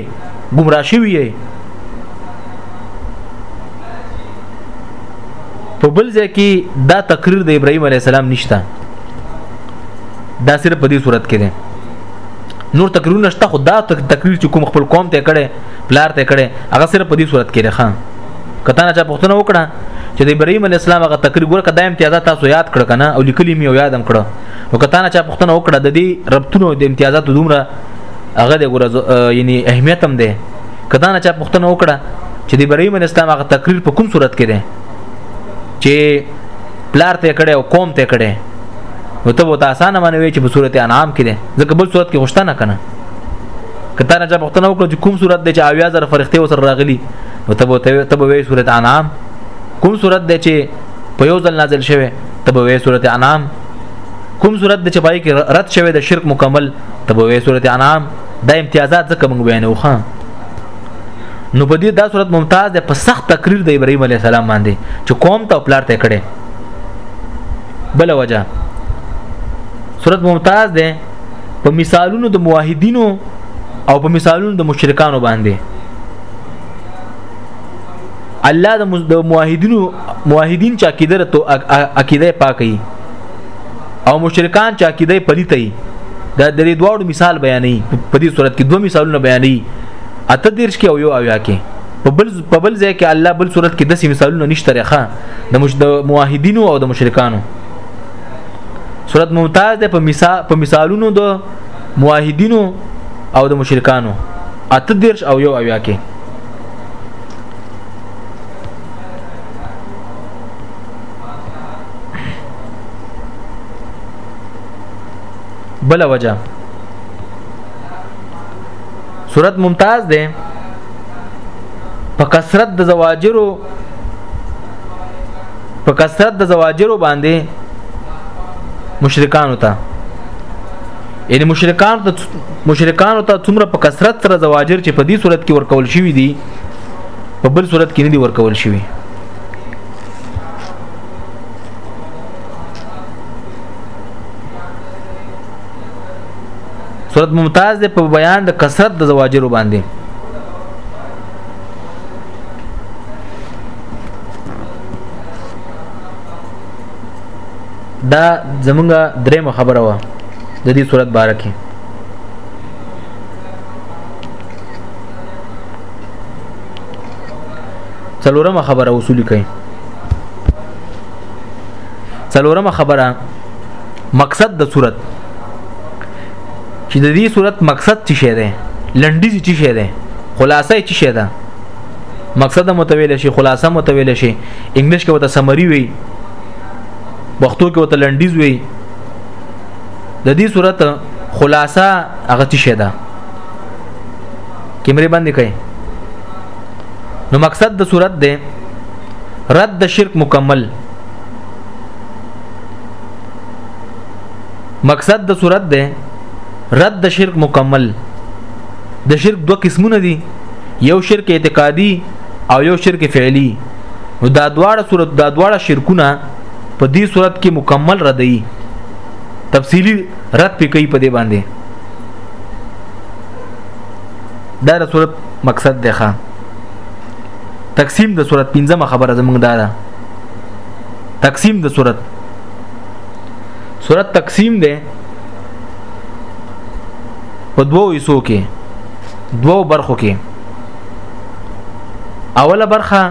گمراه شوی یې په بل ځای کې دا تقریر د ابراهيم عليه السلام نشته دا صرف په دې صورت کې دی نور تقریر نشته خو دا تقریر چې کوم خپل قوم ته کړي پلار ته کړي هغه صرف په دې صورت کې لري خان کته نه چا پښتنه وکړه چې د ابراهيم عليه السلام هغه تقریر ګور کدا امتیازات تاسو یاد کړ کنه او لیکلی می او یادم کړ او کته نه چا پښتنه وکړه د دې ربطونو د امتیازات دومره هغه د ګور یعنی اهمیت هم ده کدا نه چا پښتنه وکړه چې د ابراهيم اسلام هغه تقریر په کوم صورت کې ده چې پلار ته کړي او قوم ته کړي نو ته وته اسانه منوي چې په صورت انعام کې ده ځکه بل صورت کې غوښته نه کنه کته نه جواب غوښتنه وکړه چې کوم صورت دی چې اویا زره فرښتې وسره راغلي نو ته به ته به صورت انعام کوم صورت دی چې په یو ځل نازل شوی ته به صورت انعام کوم صورت دی چې پای کې رد شوی د شرک مکمل ته به صورت انعام دا امتیازات ځکه موږ بیانو خان نو په دې دا صورت ممتاز ده په سخت تقریر د ابراهیم علی السلام باندې چې قوم ته پلار ته کړي بل وجه صورت ممتاز ده په مثالونو د موحدینو او په مثالونو د مشرکانو باندې الله د موحدینو موحدین چې عقیده ته عقیده پاکي او مشرکان چې عقیده پلیته وي دا د دې دواړو مثال بیانې په دې صورت کې دوه مثالونه بیانې اته دیرش کې او یو اویا کې په بل په بل ځای کې الله بل صورت کې داسې مثالونه نشته رخه د مش د موحدینو او د مشرکانو صورت ممتاز ده په مثال په مثالونو د موحدینو او د مشرکانو اته دیرش او یو اویا کې بل وجه صورت ممتاز ده په کثرت د زواجرو په کثرت د زواجرو باندې مشرکان وتا یعنی مشرکان ته مشرکان ته څومره په کثرت سره زواجر چې په دې صورت کې ورکول شوی دي په بل صورت کې نه دي ورکول شوی صورت ممتاز ده په بیان د کثرت د زواجر باندې دا زمونږه درېمه خبره وه د دې صورت باره کې څلورمه خبره وصول کړي څلورمه خبره مقصد د صورت چې د دې صورت مقصد څه شی دی لنډیز څه شی دی خلاصه څه شی ده مقصد متویل شي خلاصه متویل شي انګلیش کې وته سمری وي پښتو کې وته لنډیز وي د دې صورت خلاصه هغه څه شی ده کیمرې باندې کوي نو مقصد د صورت دی رد د شرک مکمل مقصد د صورت دی رد د شرک مکمل د شرک دوه قسمونه دي یو شرک اعتقادي او یو شرک فعلی نو دا دواړه صورت دا دواړه شرکونه په دې صورت کې مکمل ردی تفصیلی رد پکې په دې باندې دا د صورت مقصد دی ښا تقسیم د صورت پنځمه خبره زمونږ دا ده تقسیم د صورت صورت تقسیم دی په دوو حصو کې دوو برخو کې اوله برخه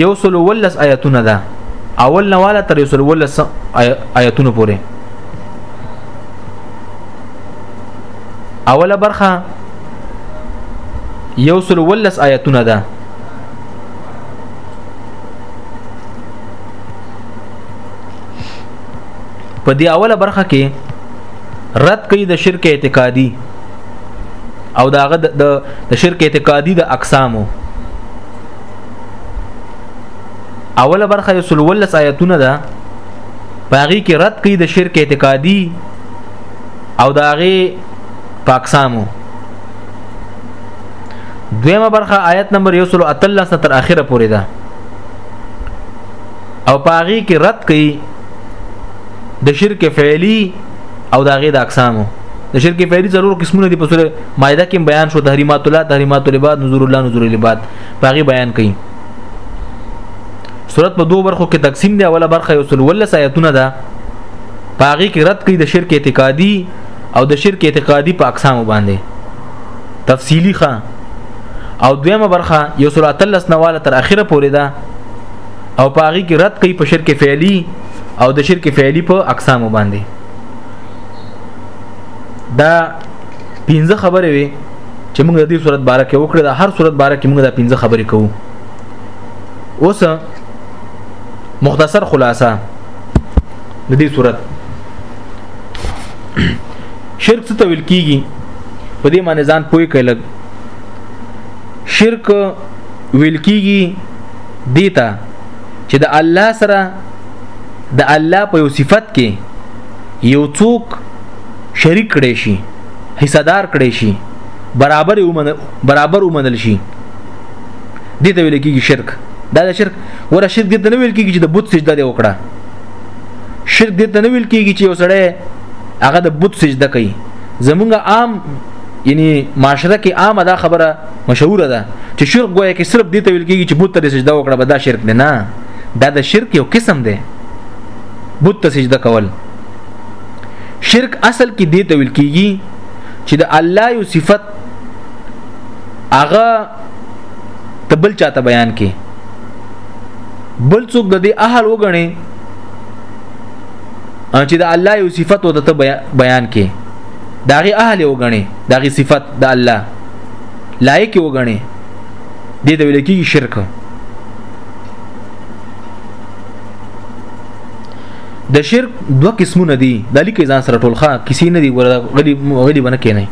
یو سل ولس آیتونه ده اول نواله تر یو سل ولس آیتونه پورې اوله برخه یو سل ولس آیتونه ده په دې اوله برخه کې رد کوي د شرک اعتقادي او داغه د شرک اعتقادي د اقسامو اوله برخه یو سل ولس آیتونه ده پاغي کې رد کوي د شرک اعتقادي او د هغه پاکسامو دویمه برخه آیت نمبر 113 تر اخره پورې ده او پاغي کې رد کوي د شرک فعلی او د هغه د اقسامو د شرک فعلی ضرور قسمونه دي په سوره مائده کې بیان شو تحریمات الله تحریمات العباد نذور الله نذور العباد پاغي بیان کوي صورت په دوه برخو کې تقسیم دی اوله برخه یو سل ولس آیتونه ده پاغي کې رد کړي د شرک اعتقادي او د شرک اعتقادي په اقسام باندې تفصیلی خان او دویمه برخه یو سل اتلس نواله تر اخره پورې ده او پاغي کې رد کړي په شرک فعلی او د شرک فعلی په اقسام باندې دا پنځه خبرې وي چې موږ د دې صورت باره کې وکړه د هر صورت باره کې موږ دا پنځه خبرې کوو اوس مختصر خلاصه د دې صورت شرک څه تویل کیږي په دې معنی ځان پوي کړل شرک ویل کیږي دیتا چې د الله سره د الله په یو صفت کې یو څوک شریک کړي شي حصدار کړي شي برابر ومنل برابر ومنل شي دي ته ویل کېږي شرک دا د شرک ور شرک دي ته نه ویل کېږي چې د بت سجده دی وکړه شرک دي ته نه ویل کېږي چې وسړی هغه د بت سجده کوي زمونږ عام یعنی معاشره کې عامه دا خبره مشهوره ده چې شرک ګویا کې صرف دي ته ویل کېږي چې بت ته سجده وکړه به دا شرک نه نه دا د شرک یو قسم دی بت ته سجده کول شرک اصل کې دی ته ویل کیږي چې د الله یو صفت هغه تبل چاته بیان کې بل څوک د دې اهل وګڼي چې د الله یو صفت و ته بیان کې داغه اهل وګڼي داغه صفت د الله لایق وګڼي دې د ویل کې شرک د شرک دوه قسمونه دي د لیکې ځان سره ټولخه کسی نه دی غلی غلی بنه کې نه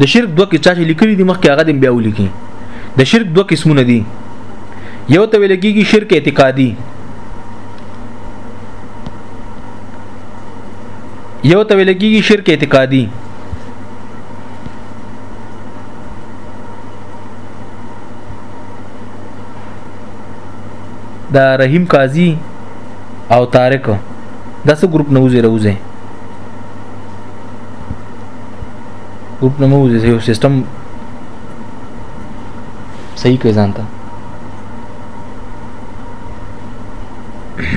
د شرک دوه کې چا چې لیکلي دي مخکې هغه دې بیا ولیکي د شرک دوه قسمونه دي یو ته ویل کېږي شرک اعتقادي یو ته ویل کېږي شرک اعتقادي دا رحیم قاضی او طارق دا څه ګروپ نوځي روزه ګروپ نه مو یو سیستم صحیح کوي ځان ته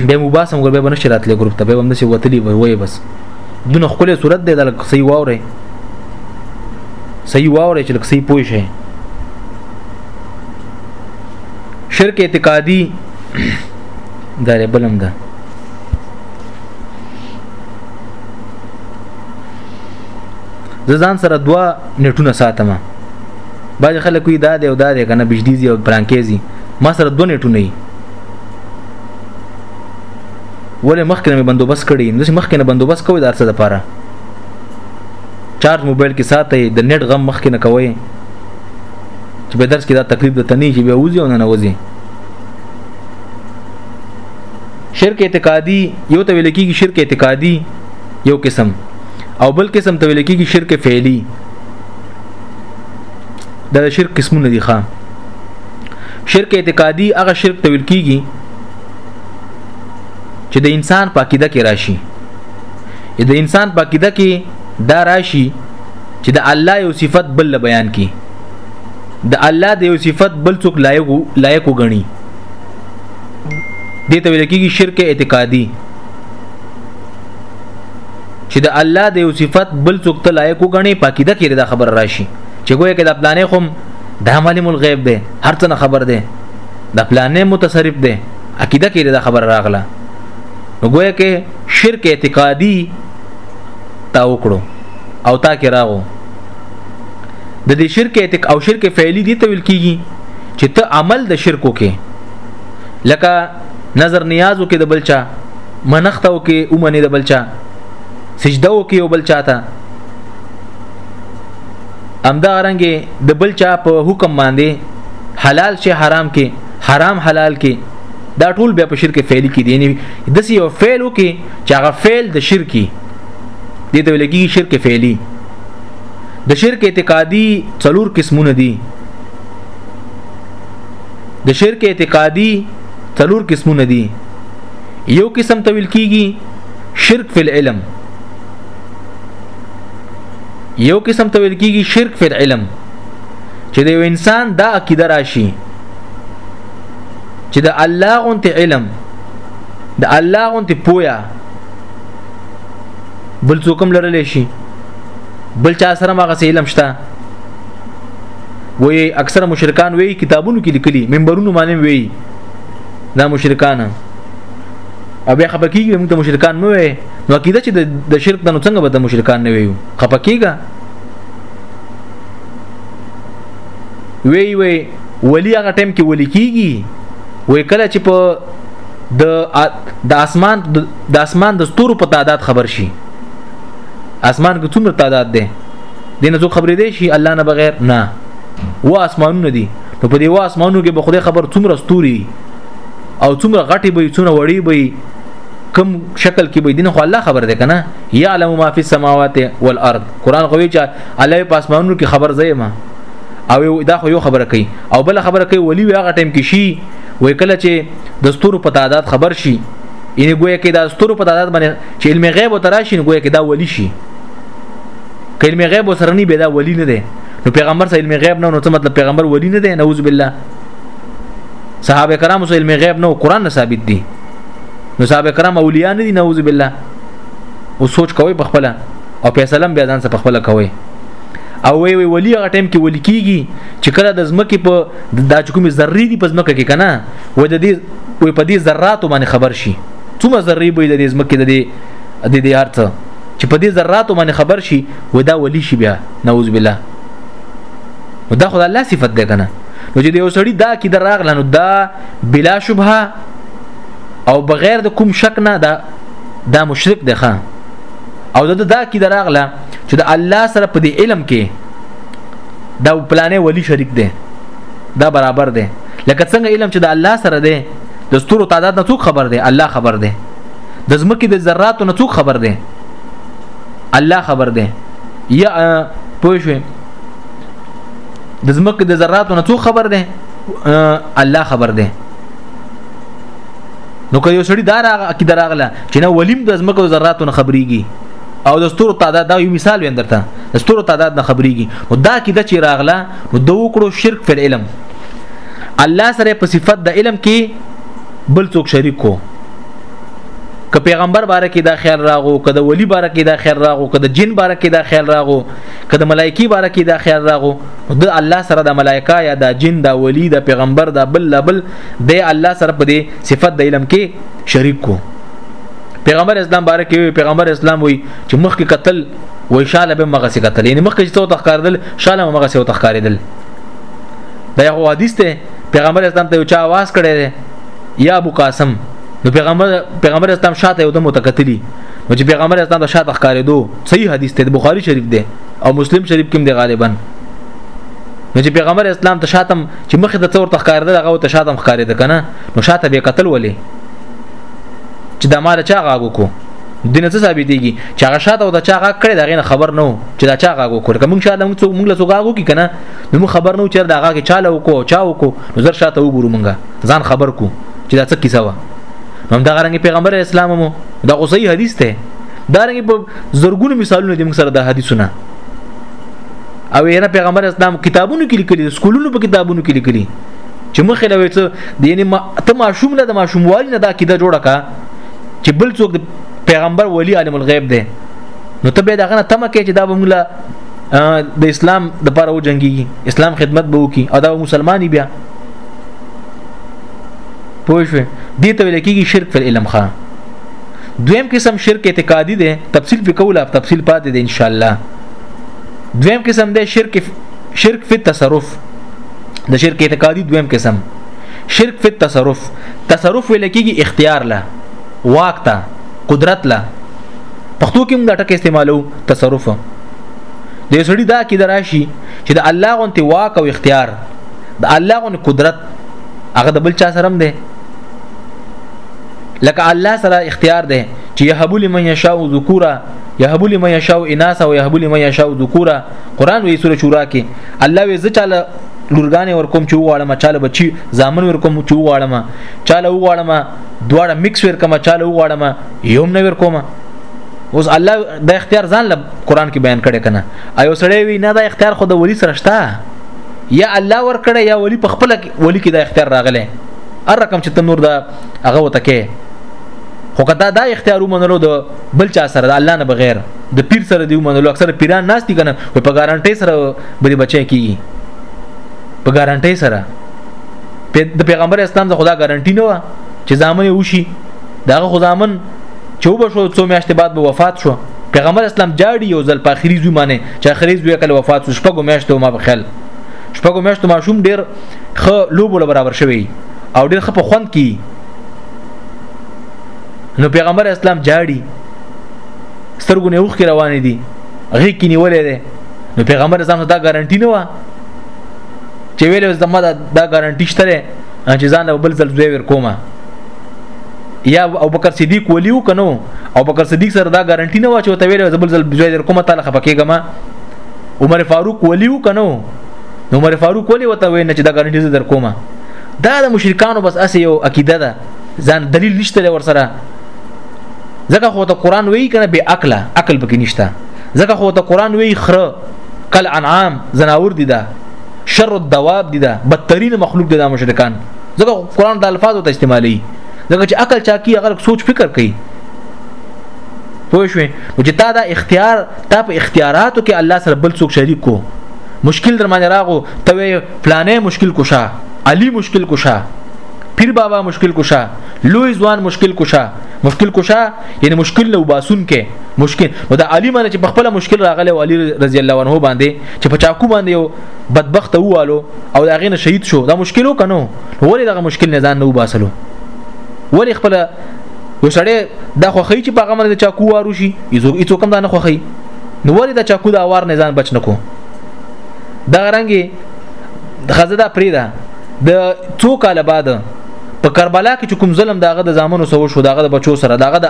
به مباسم ګر به بنش راتلې ګروپ ته به هم نشي وتلی وي وای بس دونه خپل صورت دی د لک صحیح واوري صحیح واوري چې لک صحیح پوي شي شرک اعتقادي دا بلم ده زه ځان سره دوا نیټونه ساتم باج خلک وی دا دی او دا دی کنه بجدیزي او پلانکیزي ما سره دوه نیټونه یي ولې مخکې مې بندوبست کړی نو مخکې نه بندوبست کوی دارڅه د پاره چارج موبایل کې ساتي د نت غم مخکې نه کوي چې به درس کې دا تکلیف د تنې چې به وځي او نه نه وځي شرک اعتقادي یو ته ویل کېږي شرک اعتقادي یو قسم او بل قسم ته ویل کېږي شرک فعلی دا د شرک قسمونه دي ښا شرک اعتقادي هغه شرک ته ویل کېږي چې د انسان په عقیده کې راشي د انسان په عقیده کې دا راشي چې د الله یو صفت بل بیان کی د الله د یو صفت بل څوک لایق لایق وګڼي دې ته ویل کېږي شرک اعتقادي چې د الله د یو صفت بل څوک ته لایق وګڼي پاکیده کې دا خبر راشي چې ګویا کې د پلانې خوم د عالم الغیب دی هر څه نه خبر دی د پلانې متصرف دی عقیده کې دا خبر راغله نو ګویا کې شرک اعتقادي تا وکړو او تا کې راغو د دې شرک اعتق او شرک فعلی دي ته ویل کیږي چې ته عمل د شرکو کې لکه نظر نیازو کې د بلچا منختو کې اومنه د بلچا سجده وکي او بل چاته امدا رنګ د بل چا په حکم باندې حلال شي حرام کې حرام حلال کې دا ټول بیا په شرک فعلی کې دي یعنی د سی یو فعل وکي چې هغه فعل د شرکی دي ته لګي شرک فعلی د شرک اعتقادي څلور قسمونه دي د شرک اعتقادي څلور قسمونه دي یو قسم ته ویل کیږي شرک فی العلم یو قسم ته ویل کیږي شرک فی العلم چې د یو انسان دا عقیده راشي چې د الله غونته علم د الله غونته پویا بل څوک هم لرلی شي بل چا سره مغه علم شته وی اکثر مشرکان وی کتابونو کې لیکلي منبرونو باندې وی دا مشرکان او بیا خپکیږي موږ ته مشرکان مو وي نو عقیده چې د شرک د نو څنګه به د مشرکان نه وي خپکیږي وی وی ولی هغه ټیم کې ولی کیږي وی کله چې په د د اسمان د اسمان د ستورو په تعداد خبر شي اسمان کې څومره تعداد ده دینه څوک خبرې دی شي الله نه بغیر نه و اسمانونه دي نو په دې و اسمانونو کې به خدای خبر څومره ستوري او څومره غټي به څومره وړي به کم شکل کې به دین خو الله خبر ده کنه یعلم ما فی السماوات والارض قران خو چې الله په اسمانونو کې خبر زې ما او دا خو یو خبره کوي او بل خبره کوي ولی هغه ټیم کې شي وې کله چې د ستورو په تعداد خبر شي یعنی ګویا کې د ستورو په تعداد باندې چې علم غیب تراشي ګویا کې دا ولی شي که علم غیب سره نه بيدا ولی نه دی نو پیغمبر سره علم غیب نه نو څه مطلب پیغمبر ولی نه دی نعوذ بالله صحابه کرام سره علم غیب نه قرآن نه ثابت دي نو صحابه کرام اولیاء نه دي نعوذ بالله او سوچ کوي په خپل او فیصله بیا ځان سره په خپل کوي او وی وی ولی هغه ټیم کې ولی کیږي چې کله د زمکه په د چکمې ذری دی په زمکه کې کنه و د دې وی په دې ذراتو باندې خبر شي څومره ذری به د دې زمکه د دې د دې ارته چې په دې ذراتو باندې خبر شي و دا ولی شي بیا نعوذ بالله نو دا خدای الله صفت ده کنه نو چې یو سړی دا کې دراغله نو دا بلا شبهه او بغیر د کوم شک نه دا دا مشرک دی خان او دا دا کې دراغله چې د الله سره په دې علم کې دا پلانې ولی شریک دی دا برابر دی لکه څنګه علم چې د الله سره دی د ستورو تعداد نه څوک خبر دی الله خبر دی د ځمکې د ذراتو نه څوک خبر دی الله خبر دی یا پوه شو د ځمکې د ذراتو نه څوک خبر دی الله خبر دی نو که یو سړی دا راغ کی دراغله چې نه ولیم د ځمکې د ذراتو نه خبريږي او د ستورو تعداد دا یو مثال وین درته د ستورو تعداد نه خبريږي او دا کی د چې راغله نو دوه کړو شرک فی العلم الله سره په صفت د علم کې بل څوک شریک کو که پیغمبر باره کې دا خیال راغو که د ولی باره کې دا خیال راغو که د جن باره کې دا خیال راغو که د ملایکی باره کې دا خیال راغو د الله سره د ملایکا یا د جن د ولی د پیغمبر د بل لبل د الله سره په دې صفت د علم کې شریک کو پیغمبر اسلام باره کې پیغمبر اسلام وي چې مخکې قتل وای شاله به مغه سي قتل یعنی مخکې چې تو تخکاردل شاله مغه سي تو تخکاردل دا یو حدیث ته پیغمبر اسلام ته یو چا आवाज کړی دی یا ابو قاسم نو پیغمبر پیغمبر اسلام شاته یو د متکتلی نو چې پیغمبر اسلام د شاته ښکارېدو صحیح حدیث ته بخاری شریف دی او مسلم شریف کې دی غالبا نو چې پیغمبر اسلام ته شاتم چې مخې ته څور تخکارېده هغه ته شاتم ښکارېده کنه نو شاته به قتل ولې چې د مال چا غاګو کو دینه څه ثابتېږي چې هغه شاته او د چا غاګ کړي دا غینه خبر نه وو چې دا چا غاګ وکړ کوم شاته موږ څو موږ له څو غاګ وکړي کنه نو موږ خبر نه وو چې دا غاګ چاله وکړو چا وکړو نو زر شاته وګورو موږ ځان خبر کو چې دا څه کیسه و نو دا غرنګ پیغمبر اسلام مو دا خو صحیح حدیث ته دا رنګ په زرګونو مثالونه دي موږ سره د حدیثونه او یې پیغمبر اسلام کتابونو کې لیکلي سکولونو په کتابونو کې لیکلي چې مخې له وې ته د یعنی ته ماشوم له د ماشوموالي نه دا کیده جوړه کا چې بل څوک پیغمبر ولی عالم الغیب دی نو ته به دغه نه تمه کې چې دا به موږ د اسلام د پاره و جنگي اسلام خدمت به وکي او دا مسلمانې بیا پوه شو دې ته ویل کېږي شرک فی العلم خان دویم قسم شرک اعتقادي دی تفصیل په کوله تفصیل پاتې دی ان شاء الله دویم قسم دی شرک شرک فی التصرف د شرک اعتقادي دویم قسم شرک فی التصرف تصرف ویل کېږي اختیار له واک ته قدرت له پښتو کې موږ دا ټکی استعمالو تصرف د یو سړي دا کېده راشي چې د الله غونتې واک او اختیار د الله غونې قدرت هغه د بل چا سره هم دی لکه الله سره اختیار دی چې یهب لمن یشاء ذکورا یهب لمن یشاء اناثا و یهب لمن یشاء ذکورا قران وی سوره شورا کې الله وی زچاله لورګانې ورکوم چې وغواړم چاله بچي ځامن ورکوم چې وغواړم چاله وغواړم دواړه مکس ورکوم چاله وغواړم یوم نه ورکوم اوس الله د اختیار ځان له قران کې بیان کړي کنه ایو سړی وی نه د اختیار خو د ولی سره شته یا الله ور کړی یا ولی په خپل ولی کې د اختیار راغله ار رقم چې تنور دا هغه وته کې خو کدا دا اختیار ومنلو د بل چا سره د الله نه بغیر د پیر سره دی ومنلو اکثر پیران ناس دي کنه په ګارانټي سره به بچی کی په ګارانټي سره د پیغمبر اسلام د خدا ګارانټي نه و چې ځامن وشي داغه خدامن چې وبشو څو میاشتې بعد به وفات شو پیغمبر اسلام جاړي یو ځل په اخري ځو معنی چې اخري ځو کله وفات شو شپږو میاشتو ما بخل شپږو میاشتو ماشوم ډیر خ لوبو برابر شوی او ډیر خ په خوند کی نو پیغمبر اسلام جاړي سترګو نه اوخ روان دي غي کې نیولې ده نو پیغمبر اسلام دا ګارانټي نه و چې ویل زما دا ګارانټي شته چې ځان له بل ځل زوی ور کومه یا او بکر صدیق ولیو کنو او بکر صدیق سره دا ګارانټي نه و چې ته ویل زبل زل بجای در کومه تعالی خپکیګما عمر فاروق ولیو کنو عمر فاروق ولی وته وینه چې دا ګارانټي در کومه دا د مشرکانو بس اسې یو عقیده ده ځان دلیل نشته ور سره ځکه خو ته قران وی کنه به عقل عقل پکې نشته ځکه خو ته قران وی خره کل انعام زناور دي دا شر الدواب دي دا بدترین مخلوق دي دا مشرکان ځکه قران د الفاظو ته استعمالي ځکه چې عقل چا کی هغه سوچ فکر کوي پوه شو نو چې تا دا اختیار تا په اختیاراتو کې الله سره بل څوک شریک کو مشکل در باندې راغو ته فلانه مشکل کوشا علی مشکل کوشا پیر بابا مشکل کشا لوی ځوان مشکل کشا مشکل کشا یعنی مشکل نو باسون کې مشکل نو د علی باندې چې په خپل مشکل راغلی او علی رضی الله عنه باندې چې په چاکو باندې یو بدبخت ووالو او دا غینه شهید شو دا مشکلو کنو ولې دا مشکل نه ځان نو باسلو ولې خپل یو سړی دا خوخی چې په غمر د چاکو وارو شي هیڅ کوم دا نه خوخی نو ولې دا چاکو د اوار نه ځان بچ نکو دا رنګي خزه دا پریده د څو کال بعد په کربلا کې کوم ظلم داغه د زامنو سو شو داغه د بچو سره داغه د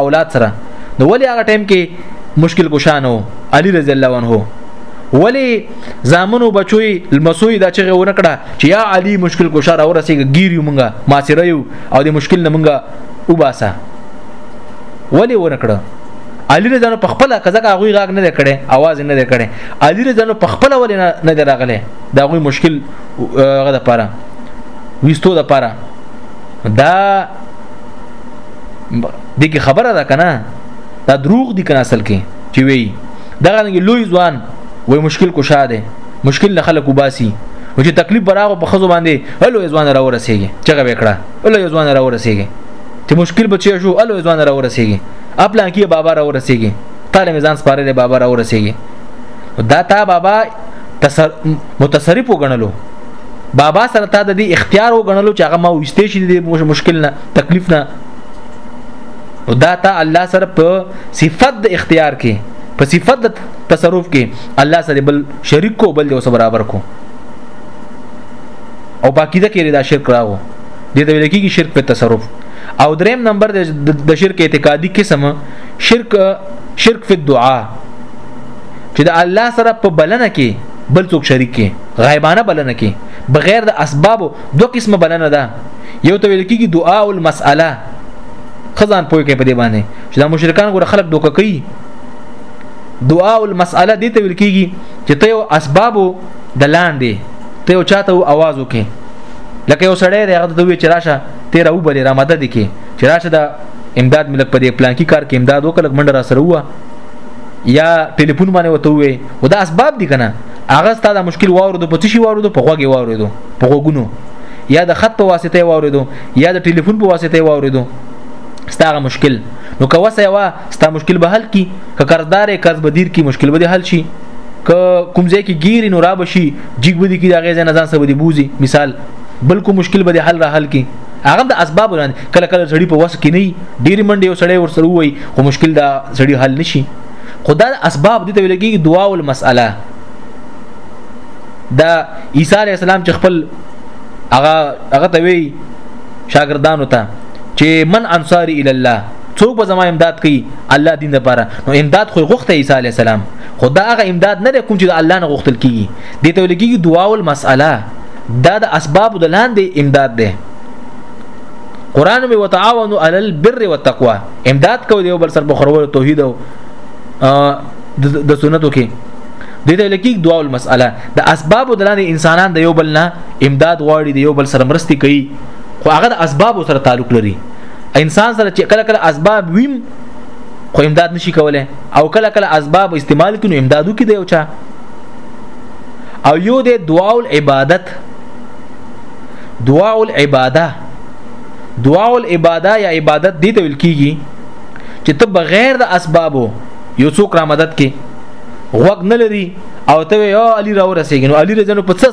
اولاد سره نو ولی هغه ټایم کې مشکل ګشانو علي رضی الله عنه ولی زامنو بچوي المسوي دا چې ونه کړه چې یا علي مشکل ګشار اور سي ګيري مونږه ما سره یو او د مشکل نه مونږه وباسه ولی ونه کړه علي رضی الله په خپل کزګه غوي غاګ نه کړي आवाज نه کړي علي رضی الله په خپل ولې نه دراغله دا غوي مشکل هغه د پاره وستو د پاره دا د کی خبره ده کنه دا دروغ دي کنه اصل کې چې وی دا غنګ لوی ځوان وای مشکل کوشا ده مشکل نه خلک وباسي او چې تکلیف براغه په خزو باندې هلو ځوان را ورسیږي چغه وکړه هلو ځوان را ورسیږي چې مشکل بچي شو هلو ځوان را ورسیږي خپل کې بابا را ورسیږي طالب ځان سپارې بابا را ورسیږي دا تا بابا تسر متصرف وګڼلو بابا سره تا د دې اختیار وګڼلو چې هغه ما وستې شي د مشکل نه تکلیف نه او دا تا الله سره په صفت د اختیار کې په صفت د تصرف کې الله سره بل شریک کو بل اوس برابر کو او باقی دا کې دا شرک راو دې ته ویل کېږي شرک په تصرف او دریم نمبر د شرک اعتقادي قسم شرک شرک فی الدعاء چې د الله سره په بلنه کې بل څوک شریک کې غایبانه بلنه کې بغیر د اسبابو دوه قسمه بلنه ده یو ته ویل کېږي دعا او المسأله خزان پوي کې په دې باندې چې دا مشرکان ګور خلک دوکه کوي دعا او المسأله دې ته ویل کېږي چې ته یو اسبابو د لاندې ته یو چاته आवाज وکې لکه یو سړی دی هغه ته وی چې راشه تیر او بلې را مدد کې چې راشه د امداد ملک په دې پلان کې کار کې امداد وکړه منډه را سره وه یا ټلیفون باندې وته وي او دا اسباب دي کنه هغه ستاسو دا مشکل واوردو په تشي واوردو په غوږی واوردو په غوګونو یا د خط په واسطه واوردو یا د ټلیفون په واسطه واوردو ستاسو مشکل نو که وسه وا ستاسو مشکل به حل کی که قرضدار قرض بدیر کی مشکل به حل شي که کوم ځای کې ګیری نو را بشي جګ بدی کی دا غي ځنه ځان سبدي بوزي مثال بل کو مشکل به حل را حل کی هغه د اسباب لاندې کله کله سړی په وس کې نه ډیر منډه یو سړی ورسره وای خو مشکل دا سړی حل نشي خدا اسباب دي ته ویل کېږي دعا او مسأله دا عیسی علی السلام چې خپل هغه هغه ته وی شاګردانو ته چې من انصار ال الله څوک به زما امداد کوي الله دین لپاره نو امداد خو غوښته عیسی علی السلام خدا هغه امداد نه کوم چې د الله نه غوښتل کیږي دې ته ویل کېږي دعا المسأله دا د اسباب د لاندې امداد دی قران می وتعاونوا علی البر والتقوا امداد کو دی بل سر بخرول توحید او د سنتو کې د دې لکیک دعا المسأله د اسباب د لاندې انسانان د یو بل نه امداد غواړي د یو بل سره مرستي کوي خو هغه د اسباب سره تعلق لري انسان سره چې کله کله اسباب ویم خو امداد نشي کولای او کله کله اسباب استعمال کینو امدادو کې دی او چا او یو د دعا العبادت دعا العباده دعا العباده یا عبادت دي ته ویل کیږي چې ته بغیر د اسبابو یو څوک را مدد کې غوږ نه لري او ته یو علي را ورسېږي نو علي رجنو په څه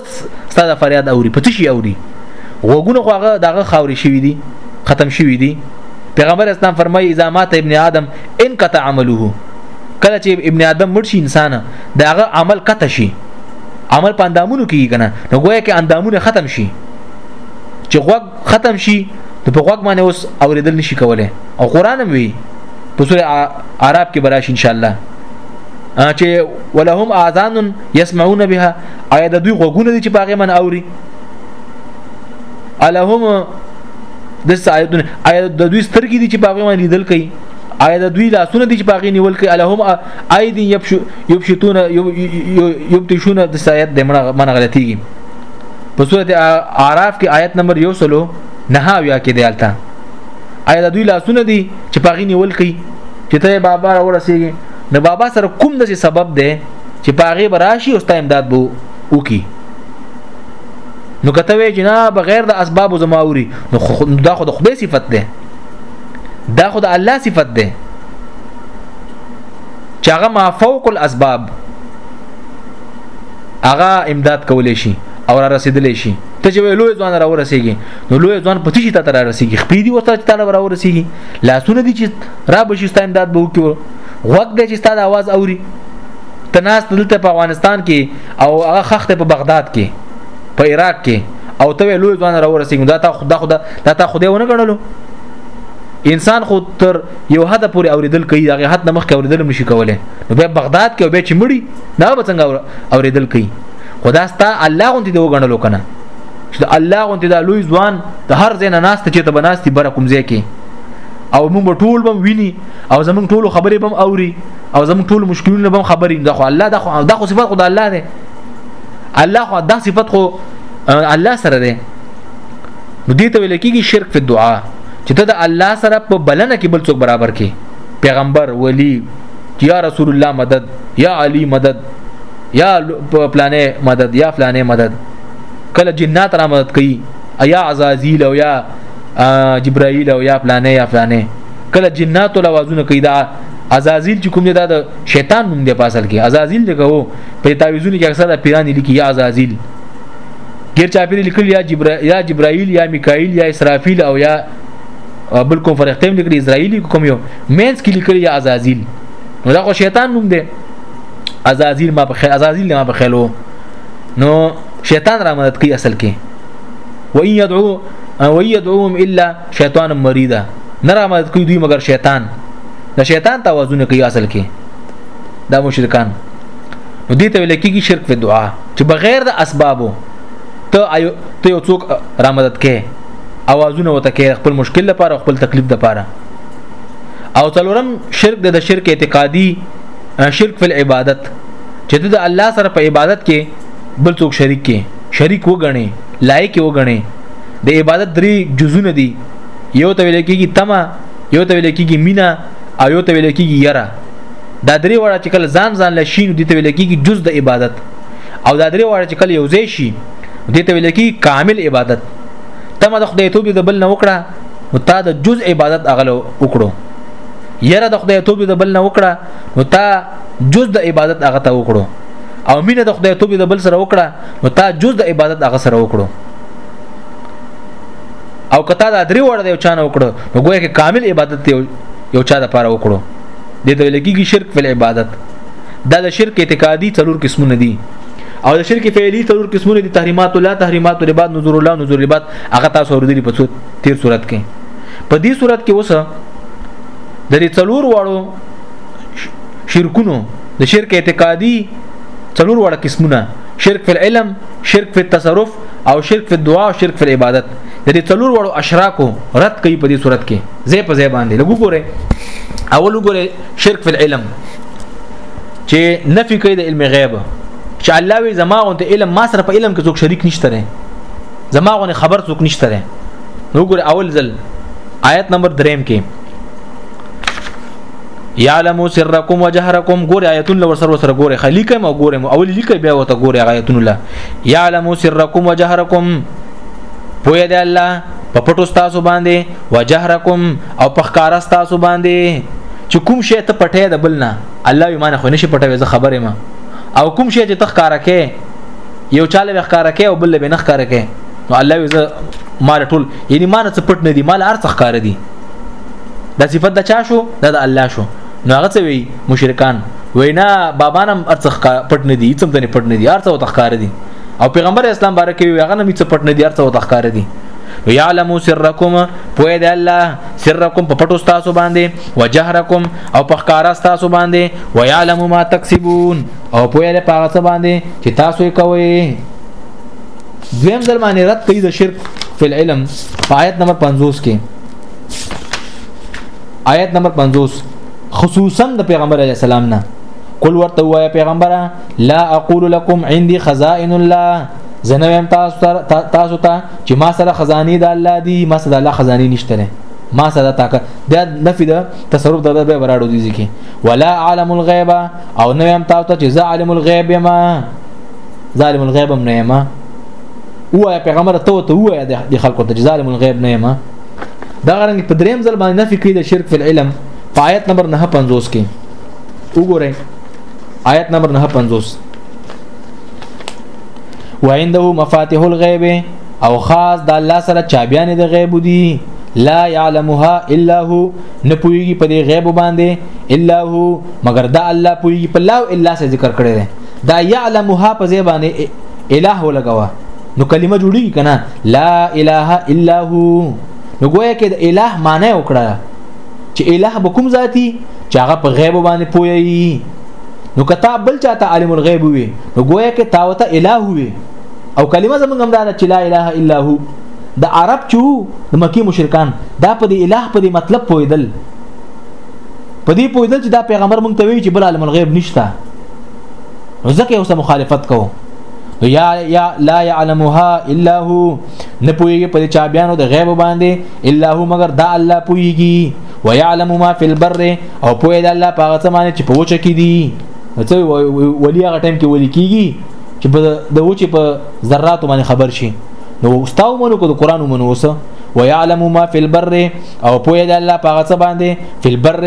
ستاسو فریاد اوري په څه شي اوري غوګونه خو هغه دغه خاوري شوی دي ختم شوی دي پیغمبر اسلام فرمایي اذا مات ابن ادم انقطع عمله کله چې ابن ادم مرشي انسان د هغه عمل قطع شي عمل په اندامونو کې کنه نو ګویا کې اندامونه ختم شي چې غوږ ختم شي نو په غوږ باندې اوس اوریدل نشي کولای او قران هم وی په سوره عرب کې براشي ان شاء الله چې ولهم اذان يسمعون بها ایا د دوی غوګونه دي چې باغې من اوري الهم د سایدونه ایا د دوی سترګې دي چې باغې من لیدل کوي ایا د دوی لاسونه دي چې باغې نیول کوي الهم ايد يبشتون يبتشون د سایت د منه غلطيږي په سورته اعراف کې آیت نمبر 1 سلو نه اویا کې دی الته آیا د دوی لاسونه دي چې پاغي نیول کوي چې ته بابا را ورسېږي نو بابا سره کوم د سبب دی چې پاغي براشي او ستایم داد بو وکي نو کته وی چې نه بغیر د اسباب زماوري نو دا خو د خدای صفت ده دا خو د الله صفت ده چې هغه ما فوق الاسباب هغه امداد کولې شي او را رسیدلې شي ته چې لوی ځوان را ورسیږي نو لوی ځوان په تشي ته را رسیږي خپې دي ورته ته را ورسیږي لاسونه دي چې را بشي ست امداد به وکړي وخت دې چې ستاسو आवाज اوري تناس دلته په افغانستان کې او هغه خخته په بغداد کې په عراق کې او ته لوی ځوان راورسېږي دا تا خدا خدا دا تا خدای ونه غړلو انسان خو تر یو حد پورې اوریدل کوي هغه حد نمخ کې اوریدل نشي کولای نو به بغداد کې او به چې مړی دا به څنګه اوریدل کوي خدا ستا الله غونډې دی وګڼلو کنه چې الله غونډې دا لوی ځوان د هر ځای نه ناست چې ته بناستي بره کوم ځای کې او موږ ټول بم ویني او زمونږ ټول خبرې بم اوري او زمونږ ټول مشکلونه بم خبرې دا خو الله دا خو دا خو صفات خدای الله دی الله خو دا صفت خو الله سره ده نو دې ته ویل کېږي شرک په دعا چې ته د الله سره په بلنه کې بل څوک برابر کې پیغمبر ولی یا رسول الله مدد یا علی مدد یا پلانې مدد یا فلانې مدد کله جنات را مدد کوي یا عزازیل او یا جبرائیل او یا فلانې یا فلانې کله جنات له وازونه کوي دا عزازیل چې کوم دی دا د شیطان نوم دی په اصل کې عزازیل دی کوو په تعویذونو کې اکثره پیران لیکي یا عزازیل غیر چاپیری لیکل یا جبرا یا جبرائیل یا میکائیل یا اسرافیل او یا بل کوم فرښتې هم لیکلي اسرائیلی کوم یو مینس کې لیکلي یا عزازیل نو دا خو شیطان نوم دی عزازیل ما په خیال عزازیل ما په خیالو نو شیطان را مدد کوي اصل کې و ان يدعو و يدعوهم الا شیطان مریدا نه را مدد کوي دوی مگر شیطان د شیطان توازن کوي اصل کې دا مشرکان نو دې ته ویل کېږي شرک په دعا چې بغیر د اسبابو ته ایو ته یو څوک را مدد کې اوازونه وته کې خپل مشکل لپاره خپل تکلیف لپاره او څلورم شرک د شرک اعتقادي شرک فل عبادت چې د الله سره په عبادت کې بل څوک شریک کې شریک وګڼي لایق وګڼي د عبادت درې جزونه دي یو ته ویل کېږي تما یو ته ویل کېږي مینا او یو ته ویل کېږي یره دا درې واړه چې کله ځان ځان له شینو دي ته ویل کېږي جز د عبادت او دا درې واړه چې کله یو ځای شي دي ته ویل کېږي کامل عبادت تمه د خدای توبې د بل نه وکړه او تا د جز عبادت اغلو وکړو یره د خدای توبې د بل نه وکړه او تا جز د عبادت هغه ته وکړو او مینه د خدای توبې د بل سره وکړه او تا جز د عبادت هغه سره وکړو او کته دا درې وړ دی چانه وکړو نو ګویا کې کامل عبادت یو چا د پاره وکړو دې ته ویل کېږي شرک فل عبادت دا د شرک اعتقادي څلور قسمونه دي او د شرک فعلی څلور قسمونه دي تحریمات الله تحریمات العباد نذور الله نذور العباد هغه تاسو اوریدلی په تیر صورت کې په دې صورت کې اوس د دې څلور واړو شرکونو د شرک اعتقادي څلور واړه قسمونه شرک فی العلم شرک فی التصرف او شرک فی الدعاء او شرک فی العبادت د دې څلور واړو اشراکو رد کوي په دې صورت کې زه په زه باندې لګو ګوره اول وګوره شرک فی العلم چې نفي کوي د علم غیب چې الله وی زما غونته علم ما سره په علم کې څوک شریک نشته رې زما غونې خبر څوک نشته رې نو ګور اول ځل آیت نمبر 3 کې یعلم سرکم وجهرکم ګور آیتون لور سر سره ګور خلیکم او ګورم اول لیکه بیا وته ګور آیتون الله یعلم سرکم وجهرکم پوی دی الله په پټو تاسو باندې وجهرکم او په ښکارا تاسو باندې چې کوم شی ته پټه د بلنه الله یې معنی خو نشي پټوي زه خبره ما او کوم شی چې تخکاره کې یو چاله وخکاره کې او بل به نه ښکاره کې نو الله یې زه مال ټول یعنی مال څه پټ نه دي مال ارڅ ښکاره دي دا صفت د چا شو دا د الله شو نو هغه څه وی مشرکان وینا بابانم ارڅ پټ نه دي څه پټ نه دي ارڅ او تخکاره دي او پیغمبر اسلام بارکه وی هغه نه څه پټ نه دي ارڅ او تخکاره دي ويعلم سرکم پوی دی الله سرکم په پټو تاسو باندې وجهرکم او په ښکارا تاسو باندې ويعلم ما تکسبون او پوی له پاغه څه باندې چې تاسو یې کوي دویم ځل باندې رد کوي د شرک فی العلم په آیت نمبر 50 کې آیت نمبر 50 خصوصا د پیغمبر علی السلام نه قل ورته وایا پیغمبره لا اقول لكم عندي خزائن الله زنویم تاسو تاسو ته چې ما سره خزانه د الله دی ما سره د الله خزانه نشته نه ما سره طاقت دا نفي ده تصرف ده به براړو دي ځکه ولا عالم الغيب او نه يم تاسو ته چې زه عالم الغيب ما ظالم الغيب هم نه ما هو پیغمبر ته ته هو د خلکو ته ظالم الغيب نه ما دا غرنګ په دریم ځل باندې نفي کړی د شرک فی العلم په آیت نمبر 950 کې وګورئ آیت نمبر 950 وعنده مفاتيح الغيب او خاص د الله سره چابيان د غیب دي لا يعلمها الا هو نه پويږي په دې غیب باندې الا هو مگر دا الله پويږي په لا الا سره ذکر کړی دی دا يعلمها په ځای باندې اله ولګوا نو کلمه جوړی کنه لا اله الا هو نو ګویا کې د اله معنی وکړه چې اله به کوم ذاتی چې هغه په غیب باندې پوي نو کته بل چاته عالم الغیب وي نو گویا کې تاوته الہ وي او کلمه زمونږ هم دا چې لا اله الا هو د عرب چو د مکی مشرکان دا په دې الہ په دې مطلب پویدل په دې پویدل چې دا پیغمبر مونږ ته وی چې بل عالم الغیب نشته ځکه یو سم مخالفت کوو یا یا لا يعلمها الا هو نه پويږي په چا بیانو د غیب باندې الا هو مگر دا الله پويږي ويعلم ما في البر او پوهه د الله په هغه څه باندې چې په وچه کې دي ته ولي هغه ټایم کې ولي کیږي چې په د وچه په ذراتو باندې خبر شي نو استاو منو کو د قران منو وسه ويعلم ما في البر او پوهه د الله په هغه څه باندې في البر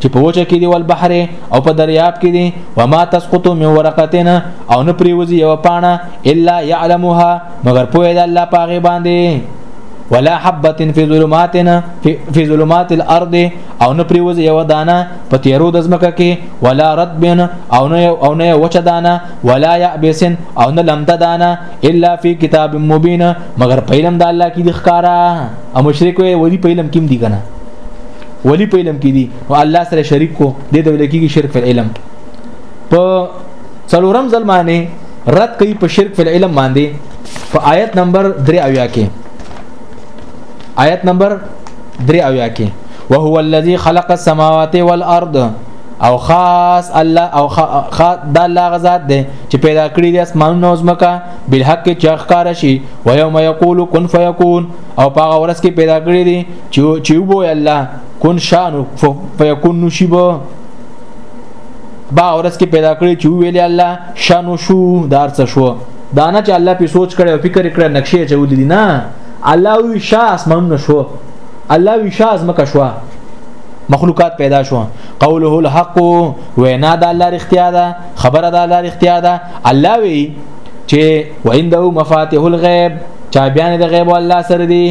چې په وچه کې دی ول بحر او په دریاب کې دی وما تسقط من ورقتنا او نه پریوزي یو پاڼه الا يعلمها مگر پوهه د الله په هغه باندې ولا حبه فی ظلماتنا فی ظلمات الارض او نه پریوز یو دانه په تیرو د زمکه کې ولا رطبن او نه او نه وچ دانه ولا یابسن او نه لمده دانه الا فی کتاب مبین مگر په علم د الله کې د ښکارا او مشرک وی ولی په علم کې دی کنه ولی په علم کې دی او الله سره شریک کو د دې ولکې کې شرک په علم په څلورم ځل باندې رد کوي په شرک په علم باندې په آیت نمبر 3 اویا کې آیت نمبر 3 اویا کې وهو الذي خلق السماوات والارض او خاص الله او خاص د الله غزاد دی چې پیدا کړی د اسمانونو او زمکا بل حق کې چخکار شي و یوم یقول کن فیکون او په هغه ورځ کې پیدا کړی دی چې چې وو الله کن شان فیکون نشیبو با ورځ کې پیدا کړی چې ویل الله شانو شو دار څه شو دا نه چې الله په سوچ کړي او فکر کړي نقشې چولې دي نه الله وی شا اسمانونه شو الله وی شا ازمکه شو مخلوقات پیدا شو قوله الحق وینا د الله رښتیا ده خبره د الله رښتیا ده الله وی چې وعنده مفاتيح الغيب چا بیان د غیب الله سره دی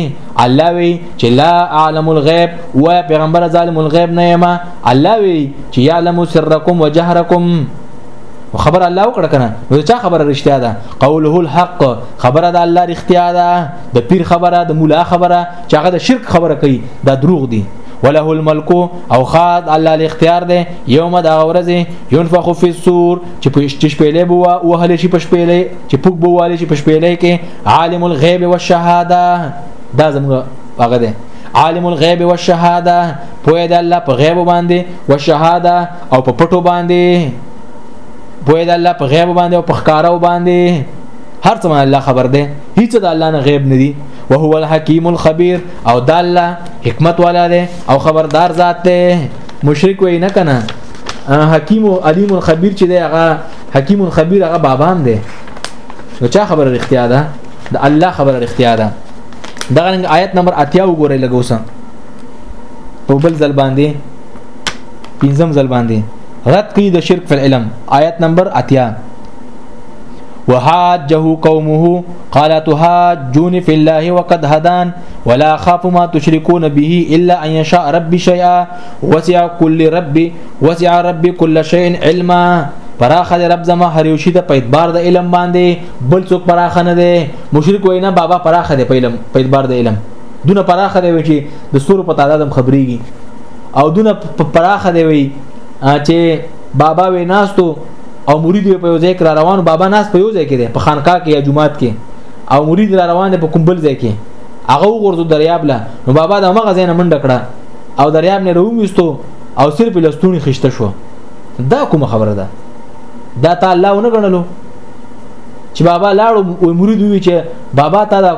الله وی چې لا عالم الغیب و پیغمبر ظالم الغیب نه یما الله وی چې یعلم سرکم وجهرکم خبر الله وکړه کنه نو چا خبره رښتیا ده قوله الحق خبره ده الله رښتیا ده د پیر خبره د مولا خبره چې هغه د شرک خبره کوي دا دروغ دي وله الملک او خاد الله الاختیار ده یوم دا ورځ ينفخ فی الصور چې پښتې شپېلې بو او هله شي پښپېلې چې پوک بو والي شي پښپېلې کې عالم الغیب والشهاده دا زموږ هغه ده عالم الغیب والشهاده پوهه د الله په غیب باندې والشهاده او په پټو باندې پوهه د الله په غیب باندې او په ښکارو باندې هر څه الله خبر ده هیڅ د الله نه غیب نه دي او هو الحکیم الخبیر او د الله حکمت والا ده او خبردار ذات ده مشرک وای نه کنه حکیم او علیم الخبیر چې ده هغه حکیم الخبیر هغه بابام ده نو چا خبره اختیار ده د الله خبره اختیار ده دغه آیت نمبر 80 وګورئ لګوسه په بل ځل باندې پنځم ځل باندې رد کړي د شرک فی العلم آیت نمبر اتیا وحاجه قومه قال تحاجون في الله وقد هدان ولا خاف ما تشركون به إلا أن يشاء ربي شيئا وسع كل ربي وسع ربي كل شيء علما پراخه رب زما هر یو شی ته په اعتبار د علم باندې بل څوک پراخه نه دی مشرک وینا بابا پراخه دی په علم په اعتبار د علم دونه پراخه دی وی چې د ستورو په تعداد هم خبريږي او دونه پراخه دی وی چې بابا وی ناستو او مرید په یو ځای کې روان بابا ناس په یو ځای کې دی په خانقاه کې یا جمعات کې او مرید را روان په کومبل ځای کې هغه وګورځو دریاب له نو بابا د مغه ځای نه منډه کړه او دریاب نه رومستو او صرف لستونی خشته شو دا کوم خبره ده دا تا الله ونه غنلو چې بابا لاړو مرید وی چې بابا تا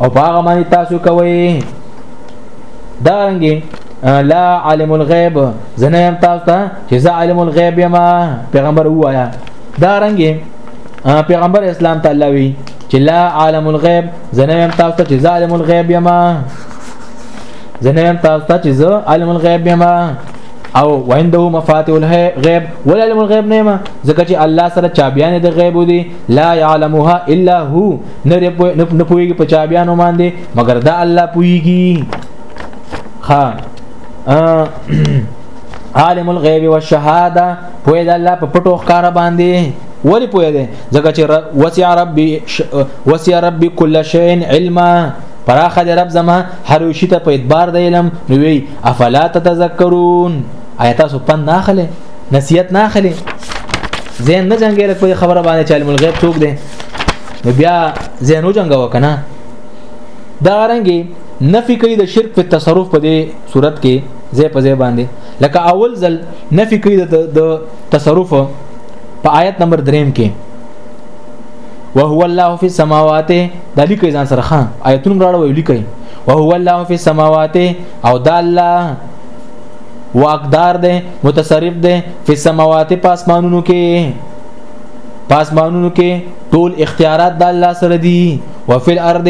او په هغه باندې تاسو کوي دا رنګي لا عالم الغیب زنه يم تاسو ته چې زه عالم الغیب یم پیغمبر وایا دا رنګي پیغمبر اسلام تعالی وی چې لا عالم الغیب زنه يم تاسو ته چې زه عالم الغیب یم زنه يم تاسو ته چې زه عالم الغیب یم او وعنده مفاتيح الغيب ولا علم الغيب نه ما ځکه چې الله سره چابيان د غيب دي لا يعلمها الا هو نه نه پويږي په چا بیانو باندې مګر دا الله پويږي ها عالم الغیب والشهاده پوی د الله په پټو ښکارا باندې ولی پوی دی ځکه چې وسع ربي وسع ربي كل شيء علما پراخه د رب زما هر شي ته په اعتبار د علم نو وی افلا تتذكرون آیات سو پن ناخله نصیحت ناخله زین نه جنګیل په خبره باندې چې علم الغیب څوک دی نو بیا زینو جنگ وکنه دا رنګي نفي کوي د شرک په تصرف په دې صورت کې زې په زې باندې لکه اول ځل نفي کوي د تصرف په آیت نمبر 3 کې وهو الله فی السماوات د لیکي ځان سره خان آیتونه راړو لیکي وهو الله فی السماوات او د الله واقدار دی متصرف دی په سماوات په اسمانونو کې پاسمانونو کې ټول اختیارات د الله سره دي او فل ارض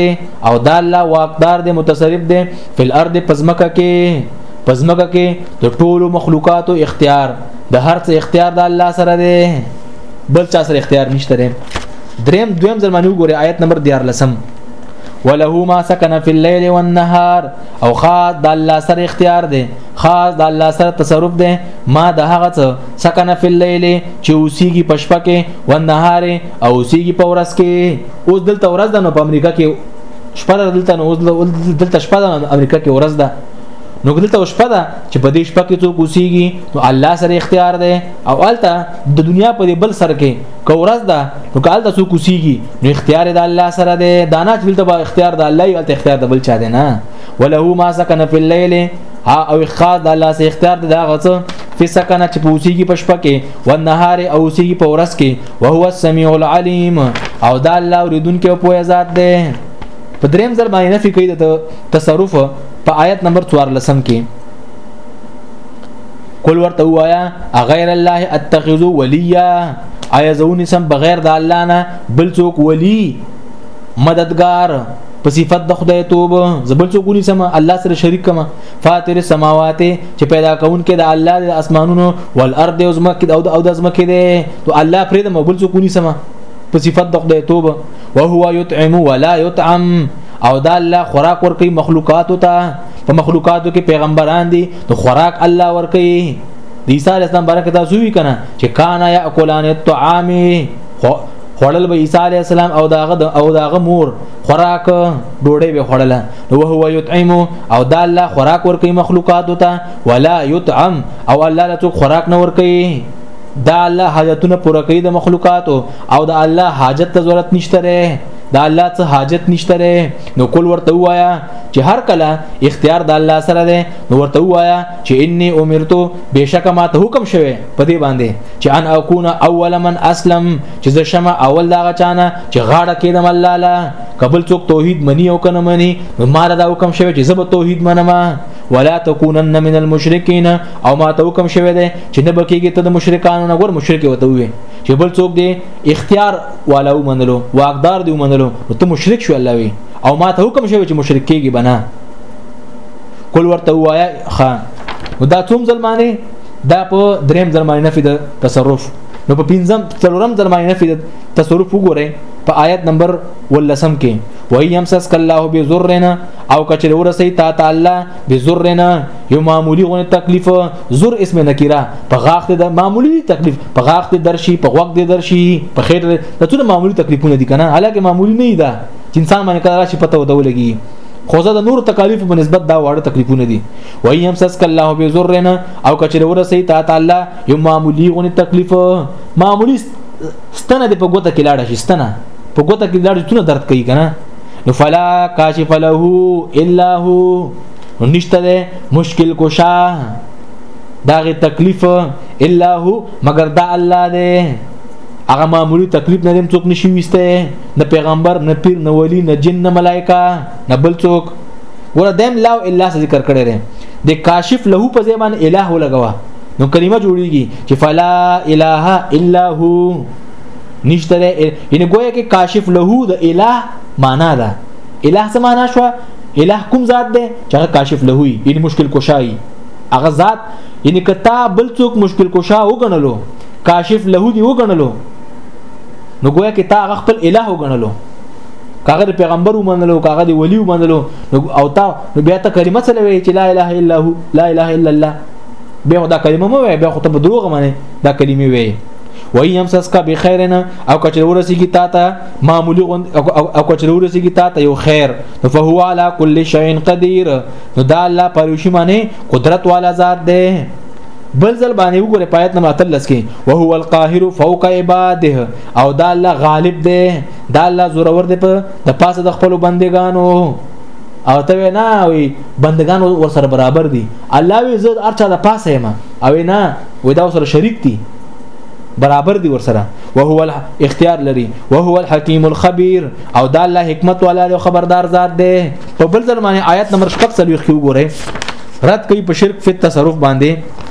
او د الله واقدار دی متصرف دی فل ارض پزمکه کې پزمکه کې د ټولو مخلوقاتو اختیار د هر څه اختیار د الله سره دی بل چا سره اختیار نشته دی دریم دویم زمانو ګوره آیت نمبر 14 وله ما سكن في الليل والنهار او خاص د الله سره اختیار دی خاص د الله سره تصرف دی ما د هغه سکن فی الليل چې اوسېږي په شپه کې والنهار او اوسېږي په ورځ کې اوس دلته ورځ ده نو په امریکا کې شپه ده دلته نو اوس دلته شپه ده امریکا کې ورځ ده نو دلته شپه ده چې په دې شپه کې څوک اوسېږي نو الله سره اختیار دی او الته د دنیا په بل سر کې کورز ده نو کالته څوک اوسېږي نو اختیار د الله سره دی دانا چې دلته اختیار د الله یو اختیار د بل چا دی نه وله ما سکن فی الليل ها او اخاد د الله سي اختیار دی دا غڅ فی سکنه چې پوسیږي په شپه کې و نهار او سیږي په ورځ کې او هو السمیع العلیم او دا الله اوریدونکو په ذات دی په دریم ځل باندې نفي کوي د تصرف په آیت نمبر 14 کې قل ورته وایا غیر الله اتخذ ولیا آیا زونی سم بغیر د الله نه بل څوک ولی مددگار په صفت د خدای توب زبل څوک ونیسم الله سره شریک کما فاطر السماوات چې پیدا کون کې د الله د اسمانونو والارض او زمکه او د زمکه دی تو الله پرې د مبل څوک ونیسم په صفت د خدای توب او هو یطعم ولا یطعم او دا الله خوراک ورکي مخلوقات ته په مخلوقاتو کې پیغمبران دي نو خوراک الله ورکي د عیسی اسلام برکت تاسو وی کنه چې کانا یاکلان الطعام خوړل به عیسی علی السلام او داغه او داغه مور خوراک ډوډۍ به خوړله نو هو یطعم او دا الله خوراک ورکي مخلوقات ته ولا یطعم او الله له څوک خوراک نه ورکي دا الله حاجتونه پوره کوي د مخلوقات او دا الله حاجت ته ضرورت نشته دا الله څه حاجت نشته نو کول ورته وایا چې هر کله اختیار د الله سره ده نو ورته وایا چې انی امرتو بشک ما ته حکم شوه په دې باندې چې ان اكون اول من اسلم چې زه شمه اول دا غچانه چې غاړه کېدم الله لا قبل څوک توحید منی او کنه منی نو ما دا حکم شوه چې زه به توحید منم ولا تكونن من المشرکین او ما ته حکم شوه دی چې نه بکیږي ته د مشرکانو نه ګور مشرک وته وي چې بل څوک دی اختیار والا ومنلو واقدار دی ومنلو ته مشرک شو الله وي او ما ته حکم شوه چې مشرک کېږي بنا قل ورته وایا خا دا څوم ظلمانه دا په دریم ظلمانه نفي د تصرف نو په پنځم څلورم ظلمانه نفي د تصرف وګوره په آیت نمبر ولسم کې وای یمسس کله به ذرنا او کچره ورسې تا تعالی به ذرنا یو معمولی غو تکلیف زر اسم نکیره په غاخ د معمولی تکلیف په غاخ د درشي په وخت د درشي په خیر د ټول معمولی تکلیفونه دي کنه حالکه معمولی نه ده چې انسان باندې کله راشي پته ودولږي خو زه د نور تکالیف په نسبت دا واړه تکلیفونه دي وای هم سس کله به زور نه او کچره ورسې تا تعالی یو معمولی غونې تکلیف معمولی ستنه د په ګوته کې لاړه شي ستنه په ګوته کې لاړه ستنه درد کوي کنه نو فلا کاشف له الا هو نو نشته ده مشکل کوشا داغه تکلیف الا هو مگر دا الله ده هغه معمولی تکلیف نه دیم څوک نشي وسته نه پیغمبر نه پیر نه ولی نه جن نه ملائکه نه بل څوک ګوره دیم لا الا ذکر کړی دی د کاشف له په ځای باندې الہ ولګوا نو کلمه جوړیږي چې فلا اله الا هو نشته یعنی گویا کې کاشف له د الہ معنا ده الہ څه معنا شو الہ کوم ذات ده چې هغه کاشف له وي یعنی مشکل کشای هغه ذات یعنی کتا بل څوک مشکل کشا وګڼلو کاشف له دی وګڼلو نو ګویا کې تا هغه خپل الٰه وګڼلو کاغه د پیغمبر ومنلو کاغه د ولی ومنلو او تا نو بیا ته کلمه سره وی چې لا اله الا هو لا اله الا الله بیا دا کلمه مو وی بیا خو ته دروغ منه دا کلمه وی وای یمسسک بخیرنا او کچره ورسیږي تا ته معمولی غوند او کچره ورسیږي تا ته یو خیر فهو علی کل شیء قدیر نو دا الله پروشی معنی قدرت والا ذات ده بل ځل باندې وګوره پایت نمبر 13 کې وهو القاهر فوق عباده او دا الله غالب دی دا الله زورور دی په د پاسه د خپل بندگانو او ته نه وي بندگان ور سره برابر دي الله وي زه ارچا د پاسه ما او نه وي دا سره شریک دي برابر دي ور سره وهو اختیار لري وهو الحکیم الخبير او دا الله حکمت والا او خبردار ذات دی په بل ځل باندې آیت نمبر 4 کې وګوره رد کوي په شرک فی تصرف باندې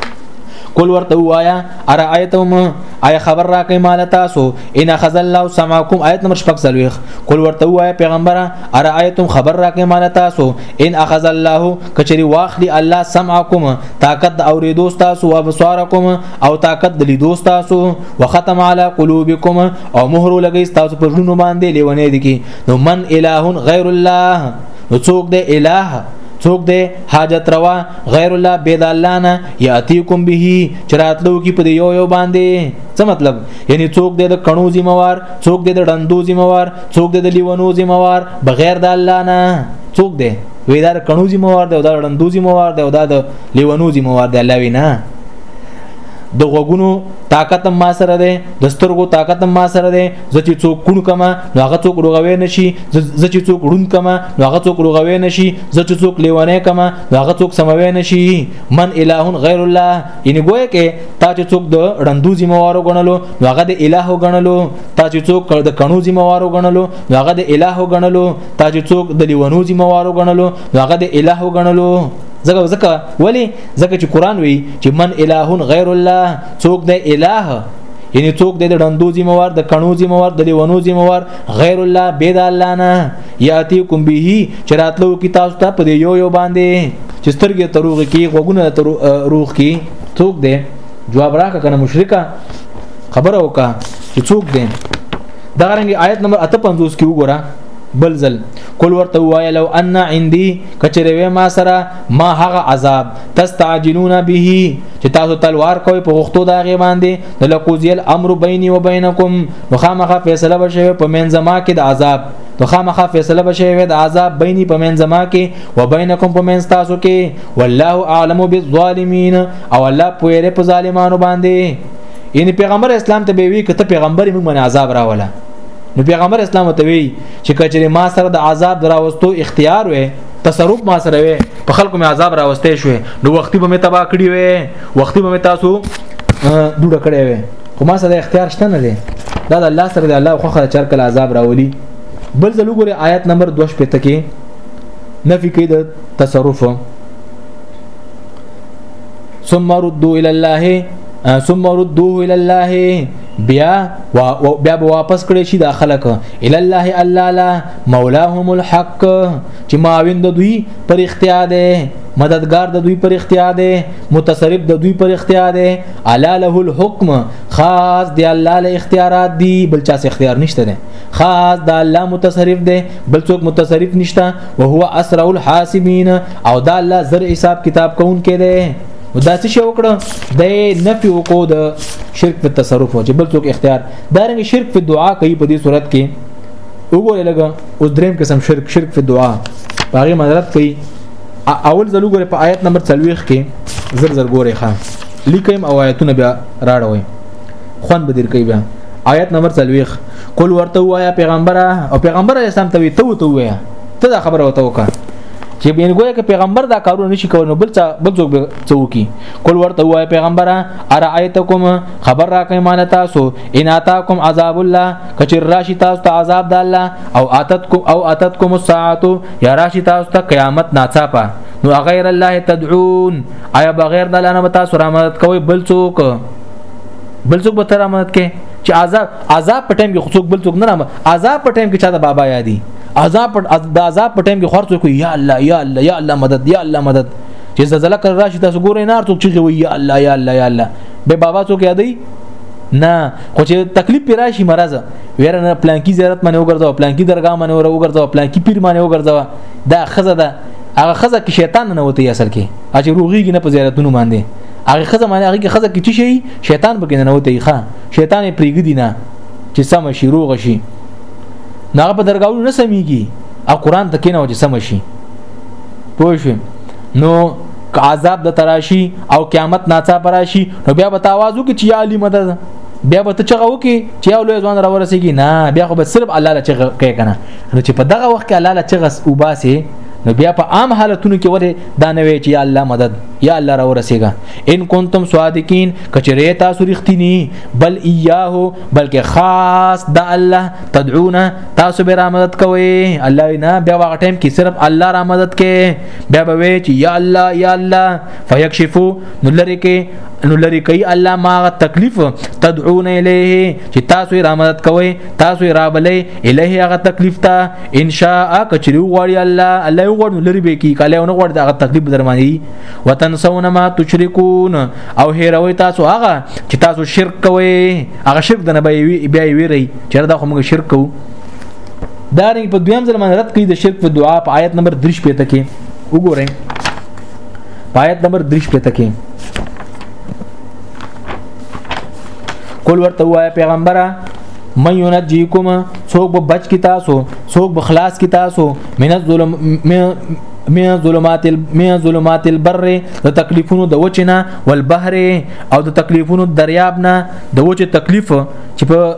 قل ورته وایا ارایتم آیا خبر را کوي مال تاسو ان اخذ الله سماکم آیت نمبر 46 قل ورته وایا پیغمبر ارایتم خبر را کوي مال تاسو ان اخذ الله کچری واخلی الله سمعکم طاقت د اوریدو تاسو او ابصارکم او طاقت د لیدو تاسو وختم علی قلوبکم او مهر لګی تاسو په ژوند باندې لیونه دي کی نو من الہ غیر الله نو څوک د الٰه څوک د حاجت روا غیر الله بيد الله نه یاتیکم به چراتلو کې په یو یو باندې څه مطلب یعنی څوک د کڼو ذمہوار څوک د ډندو ذمہوار څوک د لیونو ذمہوار بغیر د الله نه څوک دی وی دا کڼو ذمہوار دی دا ډندو ذمہوار دی دا د لیونو ذمہوار دی الله وینا د غوګونو طاقت ما سره ده د سترګو طاقت ما سره ده زه چې څوک کون کما نو هغه څوک روغوي نشي زه چې څوک ړوند کما نو هغه څوک روغوي نشي زه چې څوک لیوانه کما نو هغه څوک سموي نشي من اله غیر الله یعنی ګویا کې تا چې څوک د ړندو ذمہوارو غنلو نو هغه د اله غنلو تا چې څوک د کڼو ذمہوارو غنلو نو هغه د اله غنلو تا چې څوک د لیوانو ذمہوارو غنلو نو هغه د اله غنلو زګه زکه ولی زکه چې قران وی چې من اله غیر الله څوک د اله یعنی څوک د ډندو ذمہوار د کڼو ذمہوار د لیونو ذمہوار غیر الله بيد الله نه یاتیکم به چراتلو کی تاسو ته په یو یو باندې چې سترګې تروغ کی غوګونه تروغ کی څوک دی جواب راکا کنه مشرکا خبر اوکا چې څوک دی دا رنګ آیت نمبر 58 کې وګوره بل ځل کول ورته وای لو ان عندي کچره ما سره ما هغه عذاب تستعجلون به چې تاسو تلوار کوئ په غختو دا غي باندې د لقوزی الامر بیني و بینکم نو خامخه فیصله بشوي په من زما کې د عذاب نو خامخه فیصله بشوي د عذاب بیني په من زما کې و بینکم په من تاسو کې والله اعلم بالظالمین او الله پوهره په ظالمانو باندې یعنی پیغمبر اسلام ته به وی کته پیغمبر موږ باندې عذاب راولا نو پیغمبر اسلام ته وی چې کچره ما سره د عذاب دراوستو اختیار وې تصرف ما سره وي په خلکو مې عذاب راوستې شوې نو وختي به مې تبا کړی وي وختي به مې تاسو ډوډه کړی وي خو ما سره اختیار شته نه دی دا د الله سره دی الله خو خره چر کله عذاب راولي بل ځل وګوره آیت نمبر 2 پته کې نفي کوي د تصرف ثم ردوا الى الله ثم ردوه الى الله بیا و بیا واپس کړی شي دا خلک الى الله الله لا مولاهم الحق چې ماوین د دوی پر اختیار دی مددگار د دوی پر اختیار دی متصرف د دوی پر اختیار دی الا له الحكم خاص دی الله له اختیارات دی بل چا څه اختیار نشته دی خاص د الله متصرف دی بل څوک متصرف نشته او هو اسرع الحاسبین او دا الله زر حساب کتاب کون کې دی دا څه شی وکړه د نفي وکړو د شرک په تصرف او چې بل څوک اختیار دارنګ شرک په دعا کوي په دې صورت کې وګوره لګا اوس دریم قسم شرک شرک په دعا باغې مدارت کوي اول ځل وګوره په آیت نمبر 40 کې زر زر ګوره ښا لیکم او آیتونه بیا راړوي خوان به در کوي بیا آیت نمبر 40 کول ورته وایا پیغمبره او پیغمبر اسلام ته وی ته ته وایا ته دا خبره وته وکړه چې بین ګویا کې پیغمبر دا کارونه نشي کول نو بل څه بل څوک به څوکي کول ورته وای پیغمبره ارایتکم خبر راکې مان تاسو ان اتاکم عذاب الله کچر راشي تاسو ته عذاب د الله او اتتکم او اتتکم الساعه یا راشي تاسو ته قیامت ناڅاپه نو غیر الله تدعون آیا بغیر د الله نه تاسو را مدد کوي بل څوک بل څوک به تر مدد کوي چې عذاب عذاب په ټیم کې څوک بل څوک نه رامه عذاب په ټیم کې چا د بابا یادي عذاب په د عذاب په ټیم کې خور څوک یا الله یا الله یا الله مدد یا الله مدد چې زلزلہ کر راشي تاسو ګورئ نه ارتو چې وي یا الله یا الله یا الله به بابا څوک یادي نه خو چې تکلیف پر راشي مرز ویره نه پلانکی زیارت باندې وګرځاو پلانکی درگاه باندې ور وګرځاو پلانکی پیر باندې وګرځاو دا خزه ده هغه خزه کې شیطان نه وتی اصل کې اجه روغیږي نه په زیارتونو باندې هغه خزه باندې هغه خزه کې چی شي شیطان بګې نه وتی ښا شیطان پریګدی نه چې سم شي روغ شي نه په درگاهونو نه سميږي او قران ته کینه او چې سم شي پوه شئ نو که عذاب د تراشی او قیامت ناڅا پراشی نو بیا به تاوازو کې چې علی مدد بیا به ته چغه وکي چې یو لوی ځوان را ورسیږي نه بیا خو به صرف الله له چغه کوي کنه نو چې په دغه وخت کې الله له چغه وباسي نو بیا په عام حالتونو کې وره دا نه وی چې یا الله مدد یا الله را ورسیږه ان کنتم صادقین کچری تاسو رښتینی بل ایاه بلکې خاص د الله تدعون تاسو به را مدد کوي الله نه بیا وغه ټیم کې صرف الله را مدد کوي بیا به وی چې یا الله یا الله فیکشفو نو لری کې نو لری کوي الله ما تکلیف تدعون الیه چې تاسو را مدد کوئ تاسو را بلې الیه هغه تکلیف ته ان شاء کچری وړي الله الله وړ لری به کی کله نه وړ دغه تکلیف درمانی وتنسون ما تشركون او هیروي تاسو هغه چې تاسو شرک کوئ هغه شرک د نه بیا ویری چې دا خو موږ شرک کوو دا رنګ په دویم ځل باندې رد کړي د شرک په دعا په آیت نمبر 3 پته کې وګورئ په آیت نمبر 3 پته کې قول ورته وای پیغمبره من ينجيكم سوق بچ کی تاسو سوق بخلاص کی تاسو من الظلم من ظلمات من ظلمات البر د تکلیفونو د وچنه والبحر او د تکلیفونو دریاب نه د وچه تکلیف چې په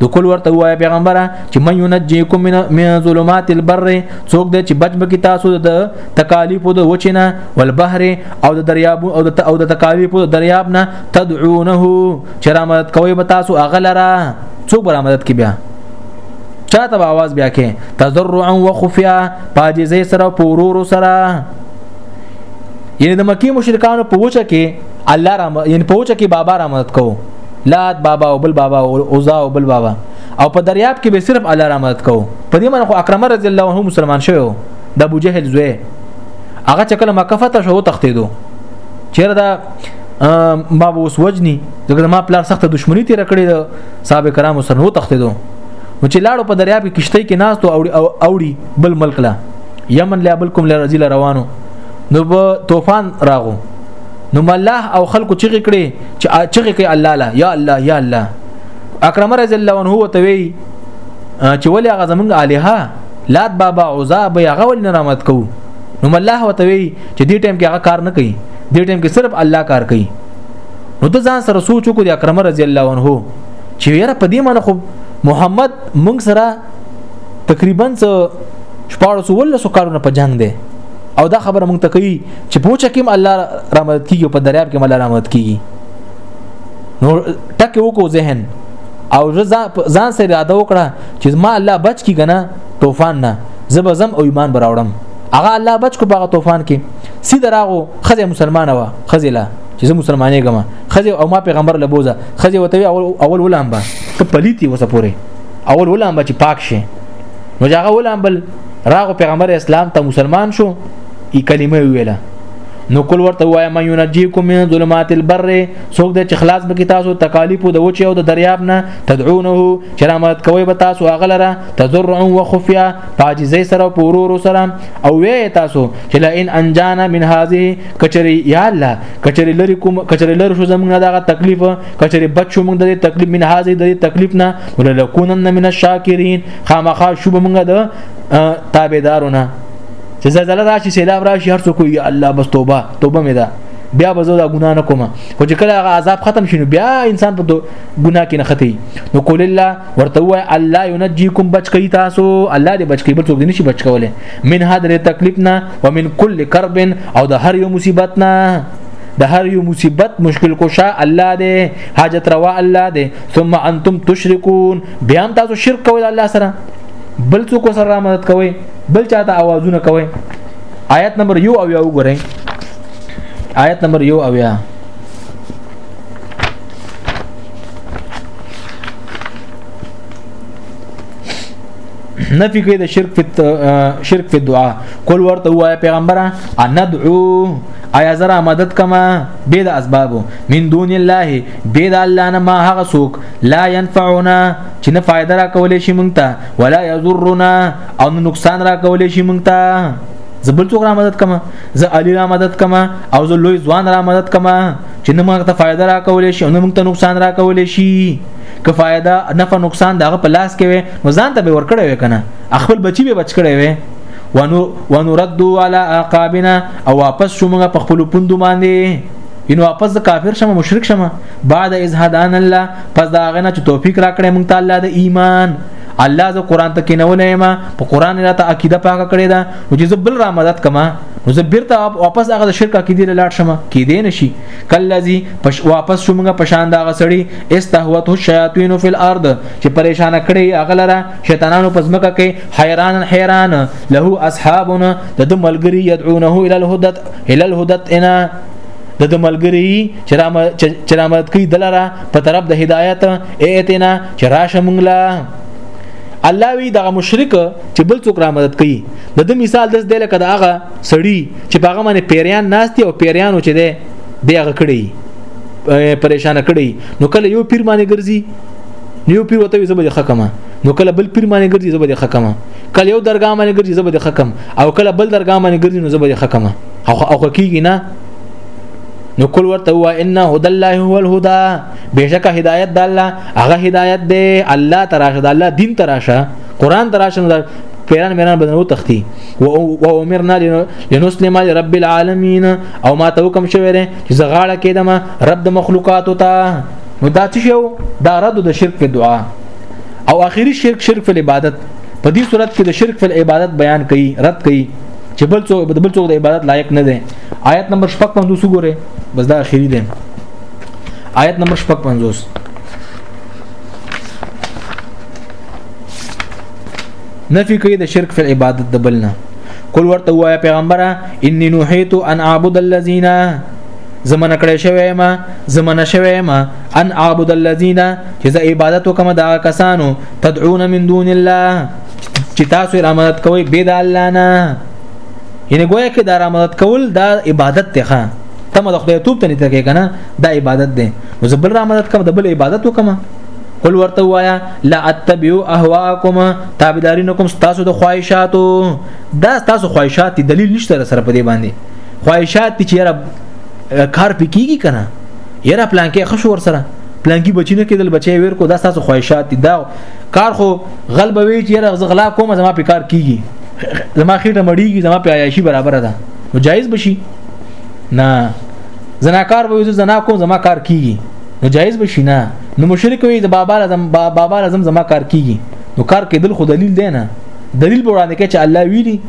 نو کول ورته وای پیغمبره چې من ينجيكم من من ظلمات البر څوک د چې بچ بکی تاسو د تکالیف د وچنه والبحر او د دریاب او د او د تکالیف د دریاب نه تدعونه چې را مدد کوي به تاسو اغلره څوک به را مدد کی بیا چاته به आवाज بیا کې تضرعا وخفيا پاجزه سره پورور سره یعنی د مکی مشرکانو په وچه کې الله را یعنی په وچه کې بابا را مدد کوو لات بابا او بل بابا او اوزا او بل بابا او په دریاب کې به صرف الله رحمت کو په دې باندې خو اکرم رضی الله عنه مسلمان شوی د ابو جهل زوی هغه چې کله مکه فتح شو تختیدو چیرې دا ما به اوس وجني ځکه ما پلار سخته دښمنی تیر کړې د صاحب کرامو سره نو تختیدو نو چې لاړو په دریاب کې کشته کې ناس ته اوړي اوړي بل ملک لا یمن لا بلکم لا رزیل روانو نو په طوفان راغو نو ملاه او خلکو چغې کړې چې چغې کوي الله لا یا الله یا الله اکرم رضی الله عنه هو توي چې ولې هغه زمونږ الها لات بابا عزا به هغه ول نرامت کو نو الله وتوي چې دې ټیم کې هغه کار نه کوي دې ټیم کې صرف الله کار کوي نو ته ځان سره سوچ وکړه د اکرم رضی الله عنه چې یاره په دې معنی خو محمد مونږ سره تقریبا 1400 ولسو کارونه په جنگ دی او دا خبره مونږ ته کوي چې پوچا کې الله را مدد کیږي په دریاب کې الله را مدد کیږي نو ټکه وکړو ذهن او ځان سره اراده وکړه چې ما الله بچ کی کنه طوفان نه زب زم او ایمان براوړم هغه الله بچ کو په طوفان کې سید راغو خزه مسلمانه وا خزله چې زه مسلمانې ګم خزه او ما پیغمبر لبوزه خزه وته اول اول ولام با ته پلیتی وسه پوره اول ولام با چې پاک شي نو هغه ولام بل راغو پیغمبر اسلام ته مسلمان شو ای کلمه ویله نو کول ورته وای ما ينجيكم من ظلمات البر څوک د چخلاص به تاسو تکالیف د وچ او د دریاب نه تدعونه چرامت کوي به تاسو اغلره تزرع وخفيا پاجزي سره پورور سره او وی تاسو چې لئن انجانا من هذه کچري یا الله کچري لری کوم کچري لری شو زمونږ دغه تکلیف کچري بچو موږ د تکلیف من هذه د تکلیف نه ولکونن من الشاکرین خامخا شوب موږ د تابعدارونه چې زلزلہ راشي سیلاب راشي هر څوک یا الله بس توبه توبه مې ده بیا به زه دا ګناه نه کوم خو چې کله هغه عذاب ختم شینو بیا انسان په ګناه کې نه ختی نو قول الله ورته وای الله ينجيكم بچکی تاسو الله دې بچکی بل څوک دې نشي بچکوله من هدر تکلیف نه ومن کل کرب او د هر یو مصیبت نه د هر یو مصیبت مشکل کوشا الله دی حاجت روا الله دی ثم انتم تشركون بیا تاسو شرک کوئ الله سره بل څوک سره مدد کوئ بل چاته आवाजونه کوي آیت نمبر یو او یا وګورئ آیت نمبر یو او یا نفی کوي د شرک فت شرک فی دعا قل ورته وای پیغمبره ان ندعو آیا زرا مدد کما به د اسباب من دون الله به د الله نه ما هغه سوک لا ينفعنا چې نه فائدہ را کولې شي مونږ ته ولا يضرنا او نو نقصان را کولې شي مونږ ته زبل څوک را مدد کما زه علي را مدد کما او زه لوی ځوان را مدد کما چې نه مونږ ته فائدہ را کولې شي او نه مونږ ته نقصان را کولې شي که فائدہ نفع نقصان دغه په لاس کې وي نو ځان ته به ور کړی وي کنه خپل بچي به بچ کړی وي ونرد على عقابنا او واپس شو موږ په خپل پوند باندې ان واپس د کافر شمه مشرک شمه بعد از هدان الله پس دا غنه چې توفیق راکړې موږ ته الله د ایمان الله زه قران ته کینولې ما په قران راته عقیده پاکه کړې ده او چې زبل را مدد کما نو زه بیرته واپس هغه شرک عقیده لاړ شم کې دې نشي کلذي پش واپس شومګه پشان دا غسړي استهوته الشیاطین فی الارض چې پریشان کړي هغه لره شیطانانو پس مکه کې حیران حیران له اصحابنا د ملګری يدعونه الی الهدت الی الهدت انا د ملګری چې را مدد کوي دلاره په طرف د هدایت ایتنا چې راشه مونږ لا الله وی دغه مشرک چې بل څوک را مدد کوي د دې مثال داس دی لکه دا هغه سړی چې په هغه باندې پیریان ناشتي او پیریانو چې دی دی هغه کړی پریشان کړی نو کله یو پیر باندې ګرځي یو پیر وته زبر خکمه نو کله بل پیر باندې ګرځي زبر خکمه کله یو درګا باندې ګرځي زبر خکم او کله بل درګا باندې ګرځي نو زبر خکمه او او کیږي نه نو کول ورته هو ان هدى الله هو الهدى بهشکه هدایت د الله هغه هدایت دی الله تراشه د الله دین تراشه قران تراشه د پیران میران بدنو تختی و امرنا لنسلم لرب العالمین او ما ته حکم شوی دی چې زغاړه کېدم رب د مخلوقات ته نو دا څه شو دا رد د شرک په دعا او اخیری شرک شرک په عبادت په دې صورت کې د شرک په عبادت بیان کړي رد کړي چې بل څوک بل څوک د عبادت لایق نه دی آیت نمبر 55 وګوره بس دا اخیری دی آیت نمبر شپږ پنځوس نفی کوي د شرک فی عبادت د بلنه قل ورته وایا پیغمبره انی نوحیت ان اعبد الذین زمنه کړی شوی ما زمنه شوی ما ان اعبد الذین چې ز عبادت وکم دا کسانو تدعون من دون الله چې تاسو یې امانت کوي بيد الله نه ینه ګویا کې دا امانت کول دا عبادت ته تم د خدای توپ ته نه تکې کنه دا عبادت دی نو زبر را مدد کوم د بل عبادت وکم قل ورته وایا لا اتبعو اهواکم تابعدارین کوم تاسو د خواهشاتو دا تاسو خواهشات دلیل نشته سره په دې باندې خواهشات چې یاره کار پکېږي کنه یاره پلان کې خښ ور سره پلانګي بچی نه کېدل بچي ویر کو دا تاسو خواهشات دي دا کار خو غلب وی چې یاره غلا کوم زما په کار کیږي زما خېټه مړیږي زما په عیاشي برابر ده نو جایز بشي نه زناکار به یوز زنا کوم زما کار کیږي نو جایز به شي نه نو مشرک وي د بابا لازم بابا لازم زما کار کیږي نو کار کېدل خو دلیل دی نه دلیل به وړاندې کوي چې الله ویلي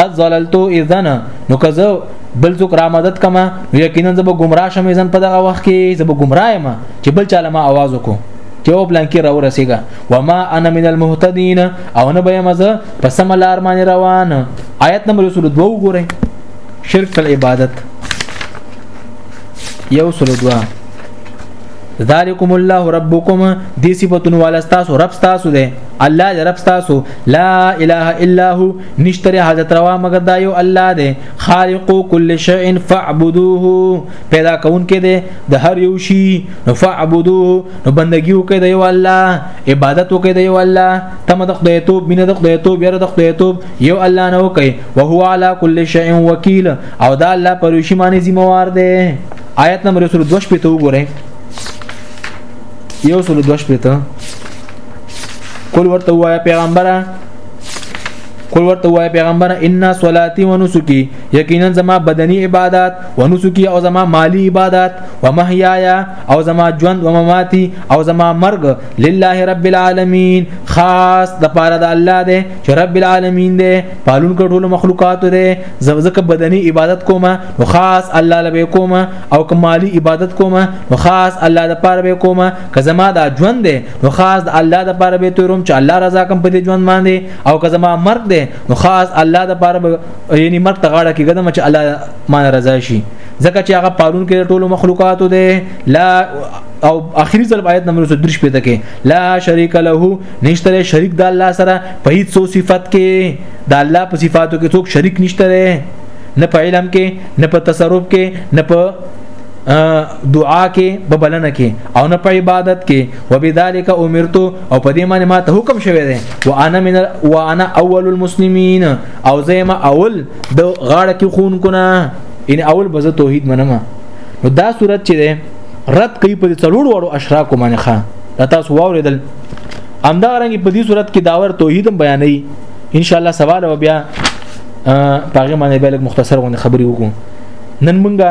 قد زللتو اذن نو که زه بل څوک را مدد کما یقینا زه به گمراه شم ځن په دغه وخت کې زه به گمراه یم چې بل چاله ما आवाज وکړو چې او پلان کې را ورسېګا و ما انا من المهتدين او نه به مزه په سم لار باندې روان آیت نمبر 2 وګورئ شرک فی العبادت یو سلو دوا ذالکم الله ربکم دې صفاتون والا تاسو رب تاسو دی الله دې رب تاسو لا اله الا هو نشتره حاجت روا مگر دا یو الله دی خالق کل شیء فاعبدوه پیدا کون کې دی د هر یو شی فاعبدوه نو بندگی وکړئ د یو الله عبادت وکړئ د یو الله تم د خدای توب مینه د خدای توب یره د خدای توب یو الله نه وکړئ وهو علی کل شیء وکیل او دا الله پروشی معنی ذمہ وار دی آیت نمبر 22 په تو وګوره یو سل دوش پته قل ورته وای پیغمبره قل ورته وای پیغمبر ان صلاتی و نسکی یقینا زما بدنی عبادت و نسکی او زما مالی عبادت و محیایا او زما ژوند و مماتی او زما مرګ لله رب العالمین خاص د پاره د الله دی چې رب العالمین دی پالونکو ټول مخلوقات دی زوزک بدني عبادت کومه نو خاص الله لبه کومه او کمالي عبادت کومه نو خاص الله د پاره به کومه که زما دا ژوند دی نو خاص د الله د پاره به تورم چې الله رضا کوم په دې ژوند باندې او که زما مرګ دی نو خاص الله د پاره یعنی مرګ ته غاړه کې قدم چې الله مان رضا شي ځکه چې هغه پالون کې ټولو مخلوقاتو دی لا او اخري ځل آیت نمبر 103 پته کې لا شریک له نشتره شریک د الله سره په هیڅ څو صفت کې د الله په صفاتو کې څوک شریک نشته دی نه په علم کې نه په تصرف کې نه په دعا کې په بلنه کې او نه په عبادت کې وبذالک امرت او په دې باندې ما ته حکم شوی دی وانا من وانا اول المسلمین او زما اول د غاړه کې خون کنه ان اول بز توحید منم نو دا صورت چې ده رد کوي په څلور وړو اشراکو باندې ښه تاسو واوریدل همدا رنګ په دې صورت کې داور توحید هم بیانې ان شاء الله سوال او بیا پاغه باندې بیا لږ مختصر غونډه خبرې وکړو نن مونږه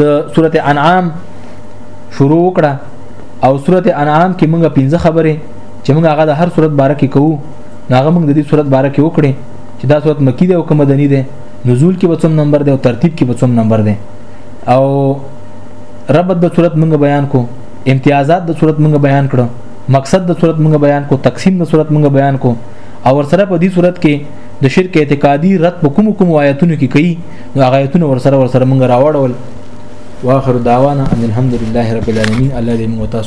د سورته انعام شروع وکړه او سورته انعام کې مونږه پنځه خبرې چې مونږ هغه د هر سورته باره کې کوو هغه مونږ د دې سورته باره کې وکړي چې دا سورته مکی ده او کوم مدني ده نزول کې بچم نمبر ده او ترتیب کې بچم نمبر ده او ربط د سورته مونږ بیان کو امتیازات د صورت مونږ بیان کړو مقصد د صورت مونږ بیان کو تقسیم د صورت مونږ بیان کو او ورسره په دې صورت کې د شرک اعتقادي رد په کوم کوم آیاتونو کې کوي نو هغه آیاتونه ورسره ورسره مونږ راوړول واخر دعوانا ان الحمد لله رب العالمین الله دې موږ تاسو